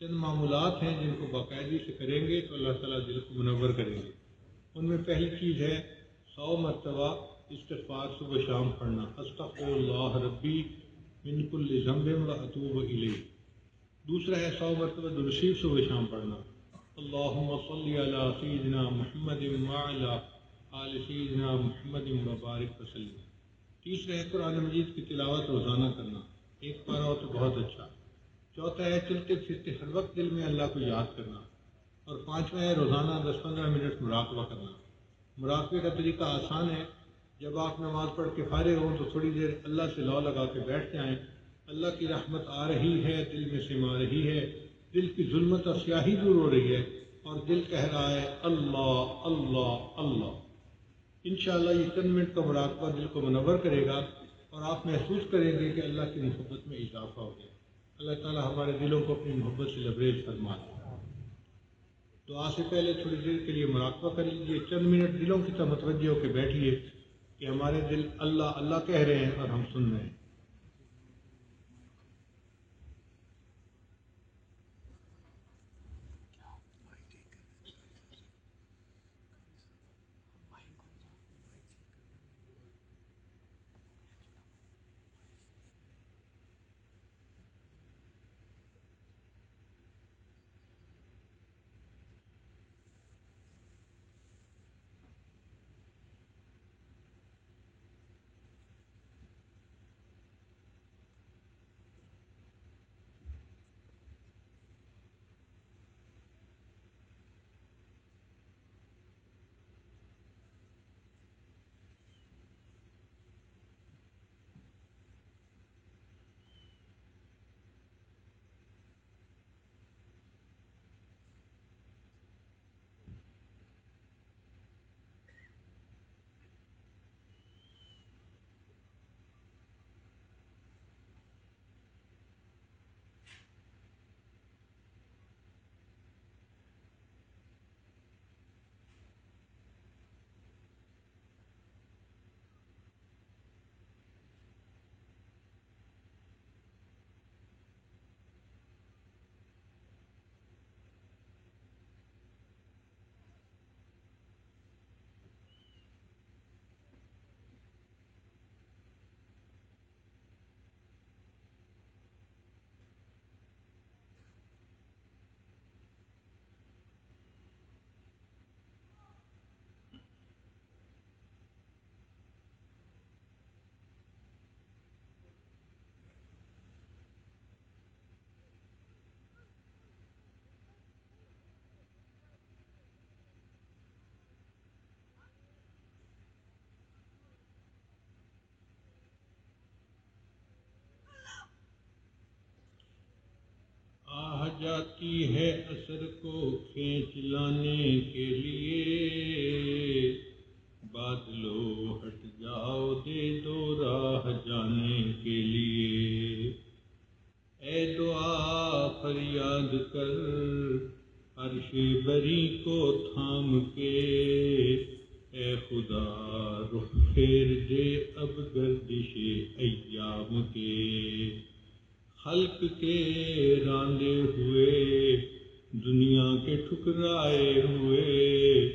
چند معمولات ہیں جن کو باقاعدگی سے کریں گے تو اللہ تعالیٰ دل کو منور کریں گے۔ ان میں پہلی چیز ہے سو مرتبہ استغفار صبح شام پڑھنا۔ استغفر اللہ ربی من کل ذنب و اتوب الیہ۔ دوسرا ہے سو مرتبہ درشیف صبح شام پڑھنا۔ اللہم صلی علی سیدنا محمد وعلا آل سیدنا محمد مبارک وسلم۔ تیسرا ہے قرآن مجید کی تلاوت روزانہ کرنا۔ ایک پارا ہو تو بہت اچھا۔ چوتھا ہے چلتے پھرتے ہر وقت دل میں اللہ کو یاد کرنا۔ اور پانچواں ہے روزانہ دس پندرہ منٹ مراقبہ کرنا۔ مراقبے کا طریقہ آسان ہے۔ جب آپ نماز پڑھ کے فارغ ہوں تو تھوڑی دیر اللہ سے لو لگا کے بیٹھ جائیں۔ اللہ کی رحمت آ رہی ہے، دل میں سما رہی ہے۔ دل کی ظلمت اور سیاہی دور ہو رہی ہے اور دل کہہ رہا ہے، اللہ اللہ اللہ۔ انشاءاللہ یہ چند منٹ کا مراقبہ دل کو منور کرے گا اور آپ محسوس کریں گے کہ اللہ کی محبت میں اضافہ ہو گیا۔ اللہ تعالیٰ ہمارے دلوں کو اپنی محبت سے لبریز فرما دے۔ دعا سے پہلے تھوڑی دیر کے لیے مراقبہ کر لیجیے چند منٹ دلوں کی طرح متوجہ ہو کے بیٹھیے۔ کہ ہمارے دل اللہ اللہ کہہ رہے ہیں اور ہم سن رہے ہیں۔ جاتی ہے اثر کو کھینچ لانے کے لیے۔ بادلو ہٹ جاؤ، دے دو راہ جانے کے لیے۔ اے دعا فریاد کر، عرش بری کو تھام کے۔ اے خدا، رخ پھیر دے اب گردش ایام کے۔ خلق کے راندے ہوئے، دنیا کے ٹھکرائے ہوئے۔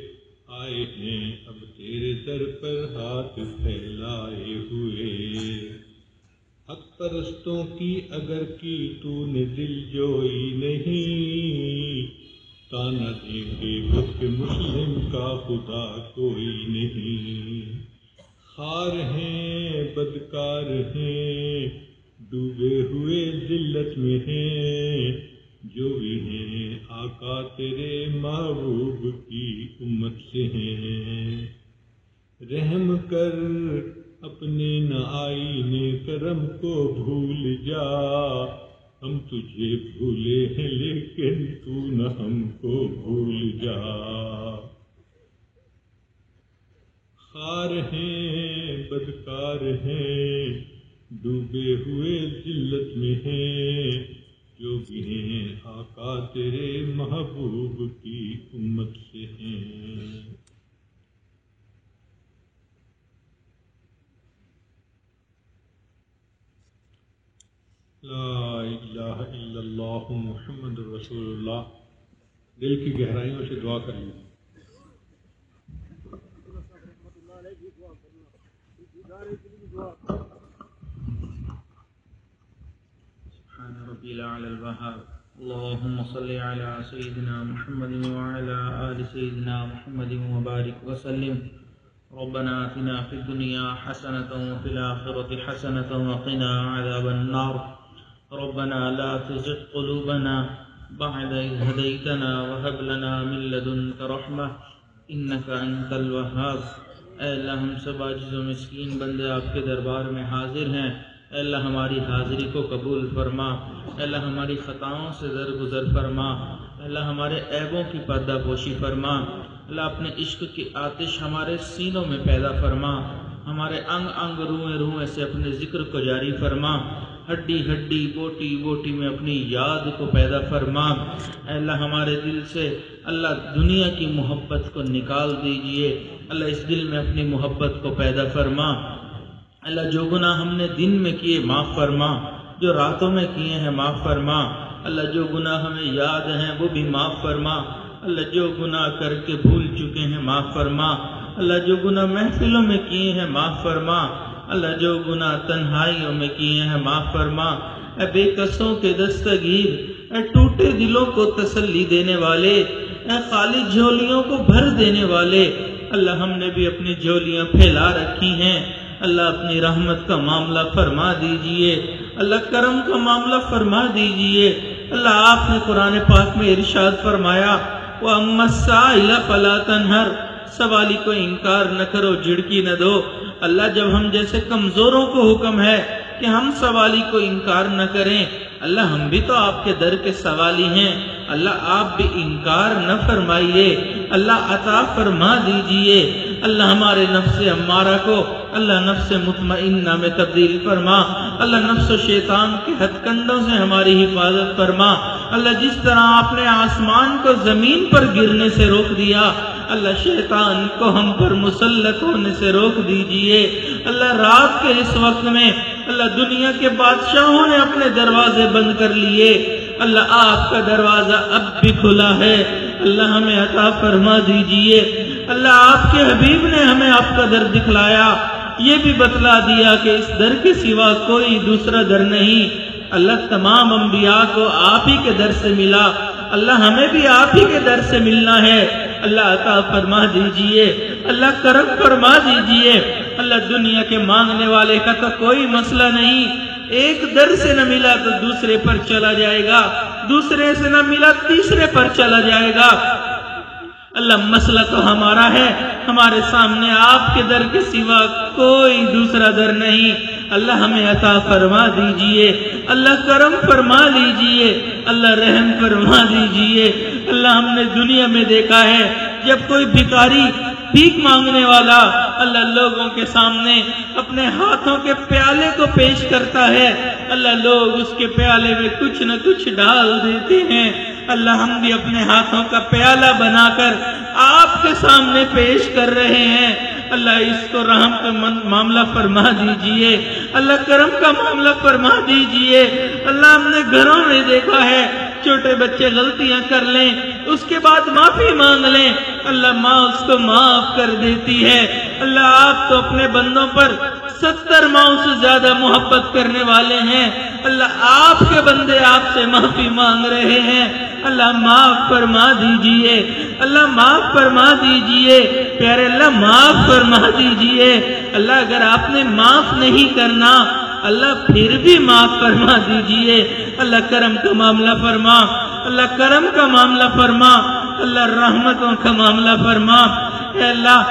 آئے ہیں اب تیرے در پر ہاتھ پھیلائے ہوئے۔ حق پرستوں کی اگر کی تو نے دل جوئی نہیں، تانا دیں گے بت مسلم کا خدا کوئی نہیں۔ خار ہیں، بدکار ہیں ڈوبے ہوئے ذلت میں ہیں، جو بھی ہیں آقا تیرے محبوب کی امت سے ہیں۔ رحم کر اپنے نہ آئینے کرم کو بھول جا، ہم تجھے بھولے ہیں لیکن تو نہ ہم کو بھول جا۔ خار ہیں، بدکار ہیں ڈوبے ہوئے ذلت میں ہیں جو بھی ہیں آقا تیرے محبوب کی امت سے ہیں لا الہ الا اللہ محمد رسول اللہ۔ دل کی گہرائیوں سے دعا کر لیجیے سبحان ربي الأعلى الوهاب اللهم صل على سيدنا محمد وعلى آل سيدنا محمد وبارك وسلم۔ ربنا آتنا في الدنيا حسنة وفي الآخرة حسنة وقنا عذاب النار۔ ربنا لا تزغ قلوبنا بعد إذ هديتنا وهب لنا من لدنك رحمة إنك أنت الوهاب اے اللہ، ہم سب عاجز و مسکین بندے، آپ کے دربار میں حاضر ہیں۔ اے اللہ ہماری حاضری کو قبول فرما، اے اللہ ہماری خطاؤں سے درگزر فرما، اے اللہ ہمارے عیبوں کی پردہ پوشی فرما اللہ اپنے عشق کی آتش ہمارے سینوں میں پیدا فرما، ہمارے انگ انگ روئیں روئیں سے اپنے ذکر کو جاری فرما، ہڈی ہڈی بوٹی بوٹی میں اپنی یاد کو پیدا فرما، اے اللہ ہمارے دل سے اللہ دنیا کی محبت کو نکال دیجیے، اللہ اس دل میں اپنی محبت کو پیدا فرما اللہ جو گناہ ہم نے دن میں کیے، معاف فرما۔ جو راتوں میں کیے ہیں، معاف فرما۔ اللہ جو گناہ ہمیں یاد ہیں، وہ بھی معاف فرما۔ اللہ جو گناہ کر کے بھول چکے ہیں، معاف فرما۔ اللہ جو گناہ محفلوں میں کیے ہیں، معاف فرما۔ اللہ جو گناہ تنہائیوں میں کیے ہیں، معاف فرما۔ اے بے قصوں کے دستگیر، اے ٹوٹے دلوں کو تسلی دینے والے۔ اے خالی جھولیوں کو بھر دینے والے۔ اللہ ہم نے بھی اپنی جھولیاں پھیلا رکھی ہیں۔ اللہ اپنی رحمت کا معاملہ فرما دیجیے۔ اللہ کرم کا معاملہ فرما دیجیے۔ اللہ آپ نے قرآن پاک میں ارشاد فرمایا وہ امسائل فلا تنہر سوالی کو انکار نہ کرو، جھڑکی نہ دو۔ اللہ جب ہم جیسے کمزوروں کو حکم ہے کہ ہم سوالی کو انکار نہ کریں، اللہ ہم بھی تو آپ کے در کے سوالی ہیں۔ اللہ آپ بھی انکار نہ فرمائیے۔ اللہ عطا فرما دیجیے۔ اللہ ہمارے نفس امارہ کو، اللہ نفس مطمئنہ میں تبدیل فرما، اللہ نفس و شیطان کے ہتھ کنڈوں سے ہماری حفاظت فرما، اللہ جس طرح آپ نے آسمان کو زمین پر گرنے سے روک دیا، اللہ شیطان کو ہم پر مسلط ہونے سے روک دیجیے، اللہ رات کے اس وقت میں، اللہ دنیا کے بادشاہوں نے اپنے دروازے بند کر لیے، اللہ آپ کا دروازہ اب بھی کھلا ہے، اللہ ہمیں عطا فرما دیجیے اللہ آپ کے حبیب نے ہمیں آپ کا در دکھلایا۔ یہ بھی بتلا دیا کہ اس در کے سوا کوئی دوسرا در نہیں۔ اللہ تمام انبیاء کو آپ ہی کے در سے ملا۔ اللہ ہمیں بھی آپ ہی کے در سے ملنا ہے۔ اللہ عطا فرما دیجیے۔ اللہ کرم فرما دیجیے۔ اللہ دنیا کے مانگنے والے کا تو کوئی مسئلہ نہیں۔ ایک در سے نہ ملا تو دوسرے پر چلا جائے گا۔ دوسرے سے نہ ملا تیسرے پر چلا جائے گا۔ اللہ مسئلہ تو ہمارا ہے، ہمارے سامنے آپ کے در کے سوا کوئی دوسرا در نہیں۔ اللہ ہمیں عطا فرما دیجیے، اللہ کرم فرما لیجیے، اللہ رحم فرما دیجیے۔ اللہ ہم نے دنیا میں دیکھا ہے، جب کوئی بھکاری بھیک مانگنے والا اللہ لوگوں کے سامنے اپنے ہاتھوں کے پیالے کو پیش کرتا ہے۔ اللہ لوگ اس کے پیالے میں کچھ نہ کچھ ڈال دیتے ہیں۔ اللہ ہم بھی اپنے ہاتھوں کا پیالہ بنا کر آپ کے سامنے پیش کر رہے ہیں۔ اللہ اس کو رحم کا معاملہ فرما دیجیے۔ اللہ کرم کا معاملہ فرما دیجیے۔ اللہ ہم نے گھروں میں دیکھا ہے، چھوٹے بچے غلطیاں کر لیں، اس کے بعد معافی مانگ لیں۔ اللہ ماں اس کو معاف کر دیتی ہے۔ اللہ آپ تو اپنے بندوں پر ستر ماؤں سے زیادہ محبت کرنے والے ہیں۔ اللہ آپ کے بندے آپ سے معافی مانگ رہے ہیں۔ اللہ معاف فرما دیجیے۔ اللہ معاف فرما دیجیے۔ پیارے اللہ معاف فرما دیجیے۔ اللہ اگر آپ نے معاف نہیں کرنا، اللہ پھر بھی معاف فرما دیجیے۔ اللہ کرم کا معاملہ فرما۔ اللہ کرم کا معاملہ فرما۔ اللہ رحمتوں کا معاملہ فرما۔ اے اللہ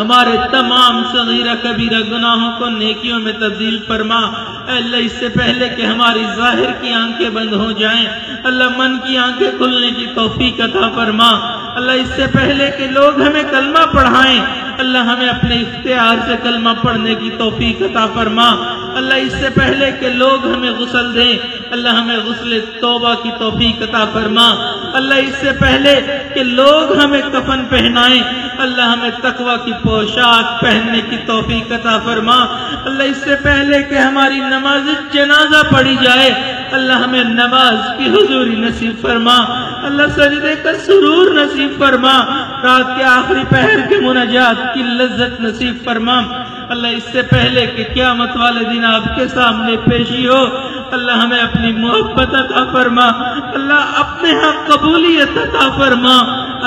ہمارے تمام صغیرہ کبیرہ گناہوں کو نیکیوں میں تبدیل فرما۔ اے اللہ، اس سے پہلے کہ ہماری ظاہر کی آنکھیں بند ہو جائیں، اللہ من کی آنکھیں کھلنے کی توفیق عطا فرما۔ اللہ، اس سے پہلے کہ لوگ ہمیں کلمہ پڑھائیں اللہ ہمیں اپنے اختیار سے کلمہ پڑھنے کی توفیق عطا فرما۔ اللہ اس سے پہلے کہ لوگ ہمیں غسل دیں، اللہ ہمیں غسل توبہ کی توفیق عطا فرما۔ اللہ اس سے پہلے کہ لوگ ہمیں کفن پہنائیں، اللہ ہمیں تقوی کی پوشاک پہننے کی توفیق عطا فرما۔ اللہ اس سے پہلے کہ ہماری نماز جنازہ پڑھی جائے اللہ ہمیں نماز کی حضوری نصیب فرما، اللہ سجدے کا سرور نصیب فرما، رات کے آخری پہر کے مناجات کی لذت نصیب فرما۔ اللہ اس سے پہلے کہ قیامت والے دن آپ کے سامنے پیشی ہو، اللہ ہمیں اپنی محبت عطا فرما۔ اللہ اپنے ہاں قبولیت عطا فرما۔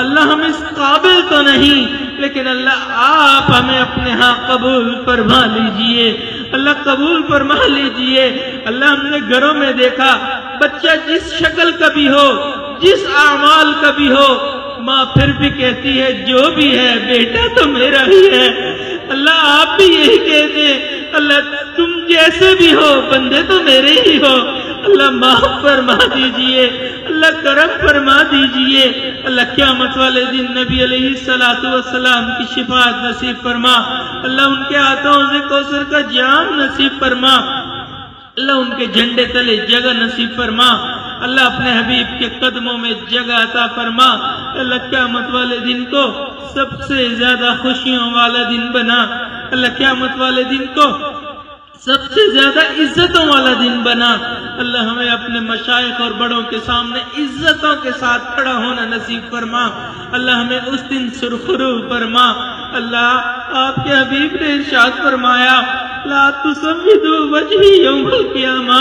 اللہ ہم اس قابل تو نہیں، لیکن اللہ آپ ہمیں اپنے ہاں قبول فرما لیجیے۔ اللہ قبول فرما لیجیے۔ اللہ ہم نے گھروں میں دیکھا، بچہ جس شکل کا بھی ہو، جس اعمال کا بھی ہو، ماں پھر بھی کہتی ہے، جو بھی ہے، بیٹا تو میرا ہی ہے۔ اللہ آپ بھی یہی کہتے اللہ، تم جیسے بھی ہو، بندے تو میرے ہی ہو۔ اللہ معاف فرما دیجیے، اللہ کرم فرما دیجیے۔ اللہ قیامت والے دن نبی علیہ السلاۃ والسلام کی شفاعت نصیب فرما۔ اللہ ان کے ہاتھوں سے کوثر کا جام نصیب فرما۔ اللہ ان کے جھنڈے تلے جگہ نصیب فرما۔ اللہ اپنے حبیب کے قدموں میں جگہ عطا فرما۔ اللہ قیامت والے دن کو سب سے زیادہ خوشیوں والا دن بنا۔ اللہ قیامت والے دن کو سب سے زیادہ عزتوں والا دن بنا۔ اللہ ہمیں اپنے مشائق اور بڑوں کے سامنے عزتوں کے ساتھ کھڑا ہونا نصیب فرما۔ اللہ ہمیں اس دن سرخرو فرما۔ اللہ آپ کے حبیب نے ارشاد فرمایا، لا تسودو وجہی یوم القیامہ۔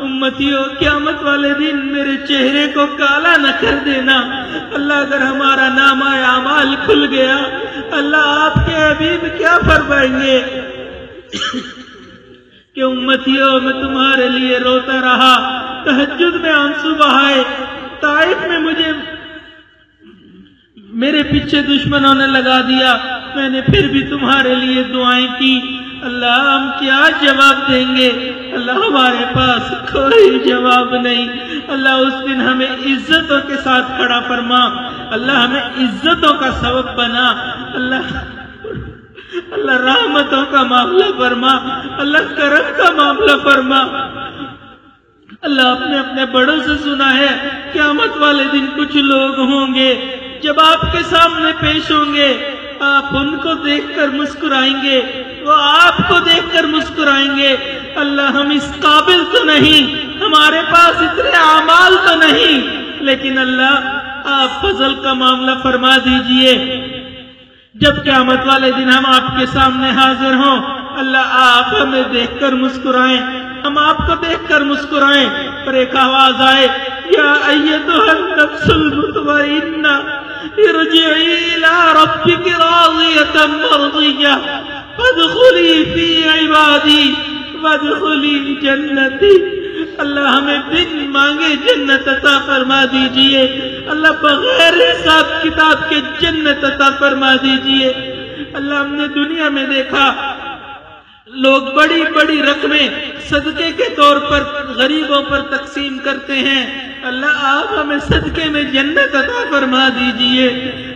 امتیوں قیامت والے دن میرے چہرے کو کالا نہ کر دینا۔ اللہ اگر ہمارا نام اعمال کھل گیا۔ اللہ آپ کے حبیب کیا فرمائیں گے؟ کہ امتیوں میں تمہارے لیے روتا رہا۔ تہجد میں آنسو بہائے طائف میں مجھے میرے پیچھے دشمنوں نے لگا دیا۔ میں نے پھر بھی تمہارے لیے دعائیں کی۔ اللہ ہم کیا جواب دیں گے؟ اللہ ہمارے پاس کوئی جواب نہیں۔ اللہ اس دن ہمیں عزتوں کے ساتھ کھڑا فرما۔ اللہ ہمیں عزتوں کا سبب بنا۔ اللہ اللہ رحمتوں کا معاملہ فرما، اللہ کرم کا معاملہ فرما۔ اللہ اپنے اپنے بڑوں سے سنا ہے، قیامت والے دن کچھ لوگ ہوں گے، جب آپ کے سامنے پیش ہوں گے، آپ ان کو دیکھ کر مسکرائیں گے، وہ آپ کو دیکھ کر مسکرائیں گے۔ اللہ ہم اس قابل تو نہیں، ہمارے پاس اتنے اعمال تو نہیں، لیکن اللہ، آپ فضل کا معاملہ فرما دیجیے۔ جب قیامت والے دن ہم آپ کے سامنے حاضر ہوں، اللہ آپ ہمیں دیکھ کر مسکرائیں۔ ہم آپ کو دیکھ کر مسکرائیں۔ پر ایک آواز آئے، یا ایتها النفس المطمئنہ، ارجعی الى ربک راضیتا مرضیہ، فادخلی فی عبادی وادخلی جنتی۔ اللہ ہمیں بن مانگے، جنت عطا فرما دیجیے۔ اللہ بغیر حساب کتاب کے جنت عطا فرما دیجیے۔ اللہ ہم نے دنیا میں دیکھا، لوگ بڑی بڑی رقمیں صدقے کے طور پر غریبوں پر تقسیم کرتے ہیں۔ اللہ آپ ہمیں صدقے میں جنت عطا فرما دیجیے۔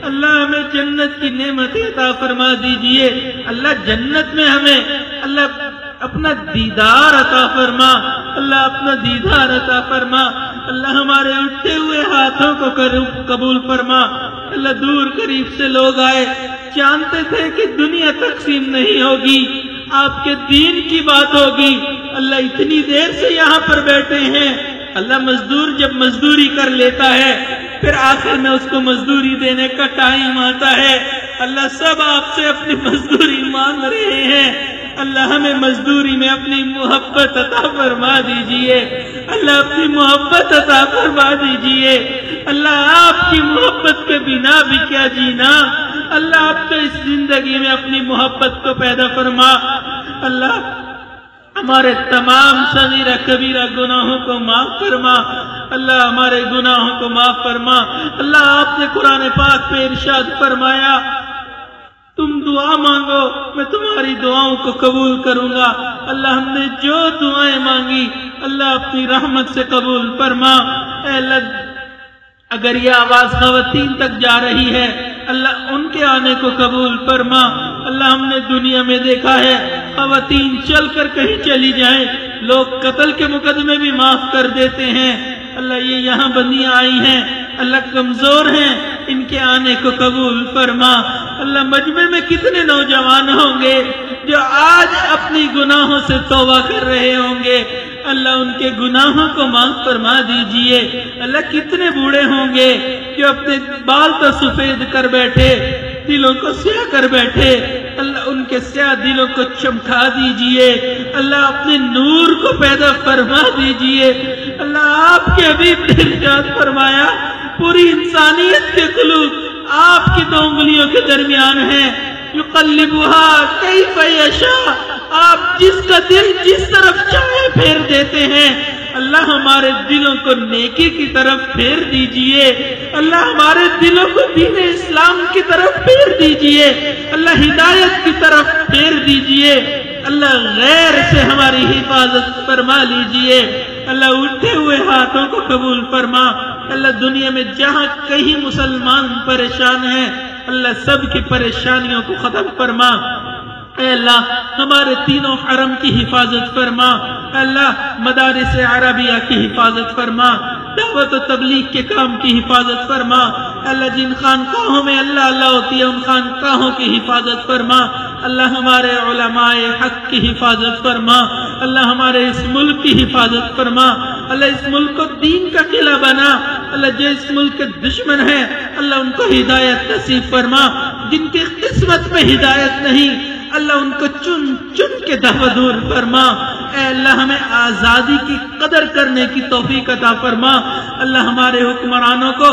اللہ ہمیں جنت کی نعمت عطا فرما دیجیے۔ اللہ جنت میں ہمیں، اللہ اپنا دیدار عطا فرما۔ اللہ اپنا دیدار عطا فرما۔ اللہ ہمارے اٹھتے ہوئے ہاتھوں کو قبول فرما۔ اللہ دور قریب سے لوگ آئے۔ جانتے تھے کہ دنیا تقسیم نہیں ہوگی۔ آپ کے دین کی بات ہوگی۔ اللہ اتنی دیر سے یہاں پر بیٹھے ہیں۔ اللہ مزدور جب مزدوری کر لیتا ہے، پھر آخر میں اس کو مزدوری دینے کا ٹائم آتا ہے۔ اللہ سب آپ سے اپنی مزدوری مانگ رہے ہیں۔ اللہ ہمیں مزدوری میں اپنی محبت عطا فرما دیجیے۔ اللہ اپنی محبت عطا فرما دیجیے۔ اللہ آپ کی محبت کے بنا بھی کیا جینا۔ اللہ آپ تو اس زندگی میں اپنی محبت کو پیدا فرما۔ اللہ ہمارے تمام صغیرہ کبیرہ گناہوں کو معاف فرما۔ اللہ ہمارے گناہوں کو معاف فرما۔ اللہ آپ نے قرآن پاک پہ ارشاد فرمایا۔ تم دعا مانگو، میں تمہاری دعاؤں کو قبول کروں گا۔ اللہ ہم نے جو دعائیں مانگی، اللہ اپنی رحمت سے قبول فرما۔ اے اللہ اگر یہ آواز خواتین تک جا رہی ہے، اللہ ان کے آنے کو قبول فرما۔ اللہ ہم نے دنیا میں دیکھا ہے، خواتین چل کر کہیں چلی جائیں، لوگ قتل کے مقدمے بھی معاف کر دیتے ہیں۔ اللہ یہ یہاں بندیاں آئی ہیں، اللہ کمزور ہیں۔ ان کے آنے کو قبول فرما۔ اللہ مجمع میں کتنے نوجوان ہوں گے جو آج اپنی گناہوں سے توبہ کر رہے ہوں گے؟ اللہ ان کے گناہوں کو معاف فرما دیجیے۔ اللہ کتنے بوڑھے ہوں گے جو اپنے بال تو سفید کر بیٹھے، دلوں کو سیاہ کر بیٹھے۔ اللہ ان کے سیاہ دلوں کو چمکا دیجیے۔ اللہ اپنے نور کو پیدا فرما دیجیے۔ اللہ آپ کے ابھی فرمایا پوری انسانیت کے قلوب آپ کی دو انگلیوں کے درمیان ہیں۔ کیف یشاء؟ آپ جس کا دل جس طرف چاہے پھیر دیتے ہیں۔ اللہ ہمارے دلوں کو نیکی کی طرف پھیر دیجیے۔ اللہ ہمارے دلوں کو دین اسلام کی طرف پھیر دیجیے۔ اللہ ہدایت کی طرف پھیر دیجیے۔ اللہ غیر سے ہماری حفاظت فرما لیجیے۔ اللہ اٹھے ہوئے ہاتھوں کو قبول فرما۔ اللہ دنیا میں جہاں کہیں مسلمان پریشان ہیں، اللہ سب کی پریشانیوں کو ختم فرما۔ اے اللہ، ہمارے تینوں حرم کی حفاظت فرما۔ اے اللہ، مدارس عربیہ کی حفاظت فرما۔ دعوت و تبلیغ کے کام کی حفاظت فرما۔ اے اللہ، جن خانقاہوں میں اللہ اللہ ہوتی ہے، ان خانقاہوں کی حفاظت فرما۔ اللہ، ہمارے علماء حق کی حفاظت فرما۔ اللہ، ہمارے اس ملک کی حفاظت فرما۔ اللہ، اس ملک کو دین کا قلعہ بنا۔ اللہ، جو اس ملک کے دشمن ہیں اللہ، ان کو ہدایت نصیب فرما۔ جن کی قسمت میں ہدایت نہیں اللہ ان کو چن چن کے دفع دور فرما۔ اے اللہ، ہمیں آزادی کی قدر کرنے کی توفیق عطا فرما۔ اللہ ہمارے حکمرانوں کو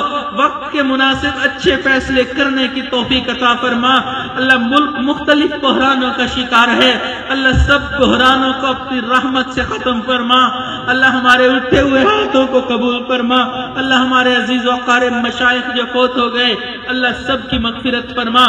وقت کے مناسب اچھے فیصلے کرنے کی توفیق عطا فرما۔ اللہ ملک مختلف بحرانوں کا شکار ہے۔ اللہ سب بحرانوں کو اپنی رحمت سے ختم فرما۔ اللہ ہمارے اٹھے ہوئے ہاتھوں کو قبول فرما۔ اللہ ہمارے عزیز و قارب مشائق جو فوت ہو گئے، اللہ سب کی مغفرت فرما۔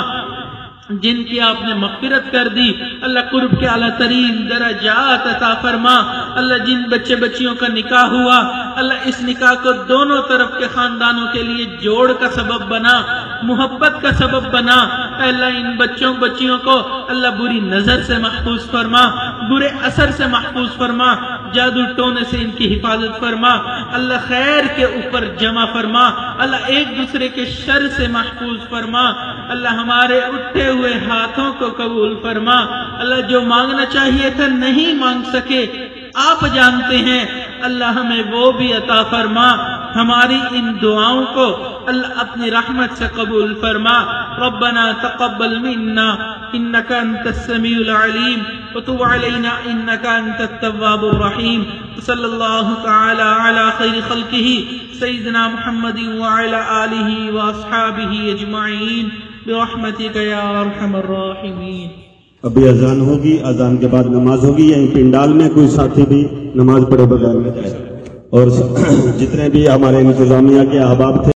جن کی آپ نے مغفرت کر دی، اللہ قرب کے اعلیٰ ترین درجات عطا فرما۔ اللہ جن بچے بچیوں کا نکاح ہوا، اللہ اس نکاح کو دونوں طرف کے خاندانوں کے لیے جوڑ کا سبب بنا، محبت کا سبب بنا۔ اے اللہ، ان بچوں بچیوں کو اللہ بری نظر سے محفوظ فرما، برے اثر سے محفوظ فرما، جادو ٹونے سے ان کی حفاظت فرما۔ اللہ خیر کے اوپر جمع فرما، اللہ ایک دوسرے کے شر سے محفوظ فرما۔ اللہ ہمارے اٹھے ہوئے ہاتھوں کو قبول فرما۔ اللہ جو مانگنا چاہیے تھا نہیں مانگ سکے۔ آپ جانتے ہیں، اللہ ہمیں وہ بھی عطا فرما۔ ہماری ان دعاؤں کو اللہ اپنی رحمت سے قبول فرما۔ ربنا تقبل منا انك انت السميع العليم وتب علينا انك انت التواب الرحيم صلى الله تعالى على خير خلقه سيدنا محمد وعلى اله واصحابه اجمعين برحمتك يا ارحم الراحمين ابھی اذان ہوگی، اذان کے بعد نماز ہوگی یعنی پنڈال میں کوئی ساتھی بھی نماز پڑھے بغیر میں جائے۔ اور جتنے بھی ہمارے انتظامیہ کے احباب تھے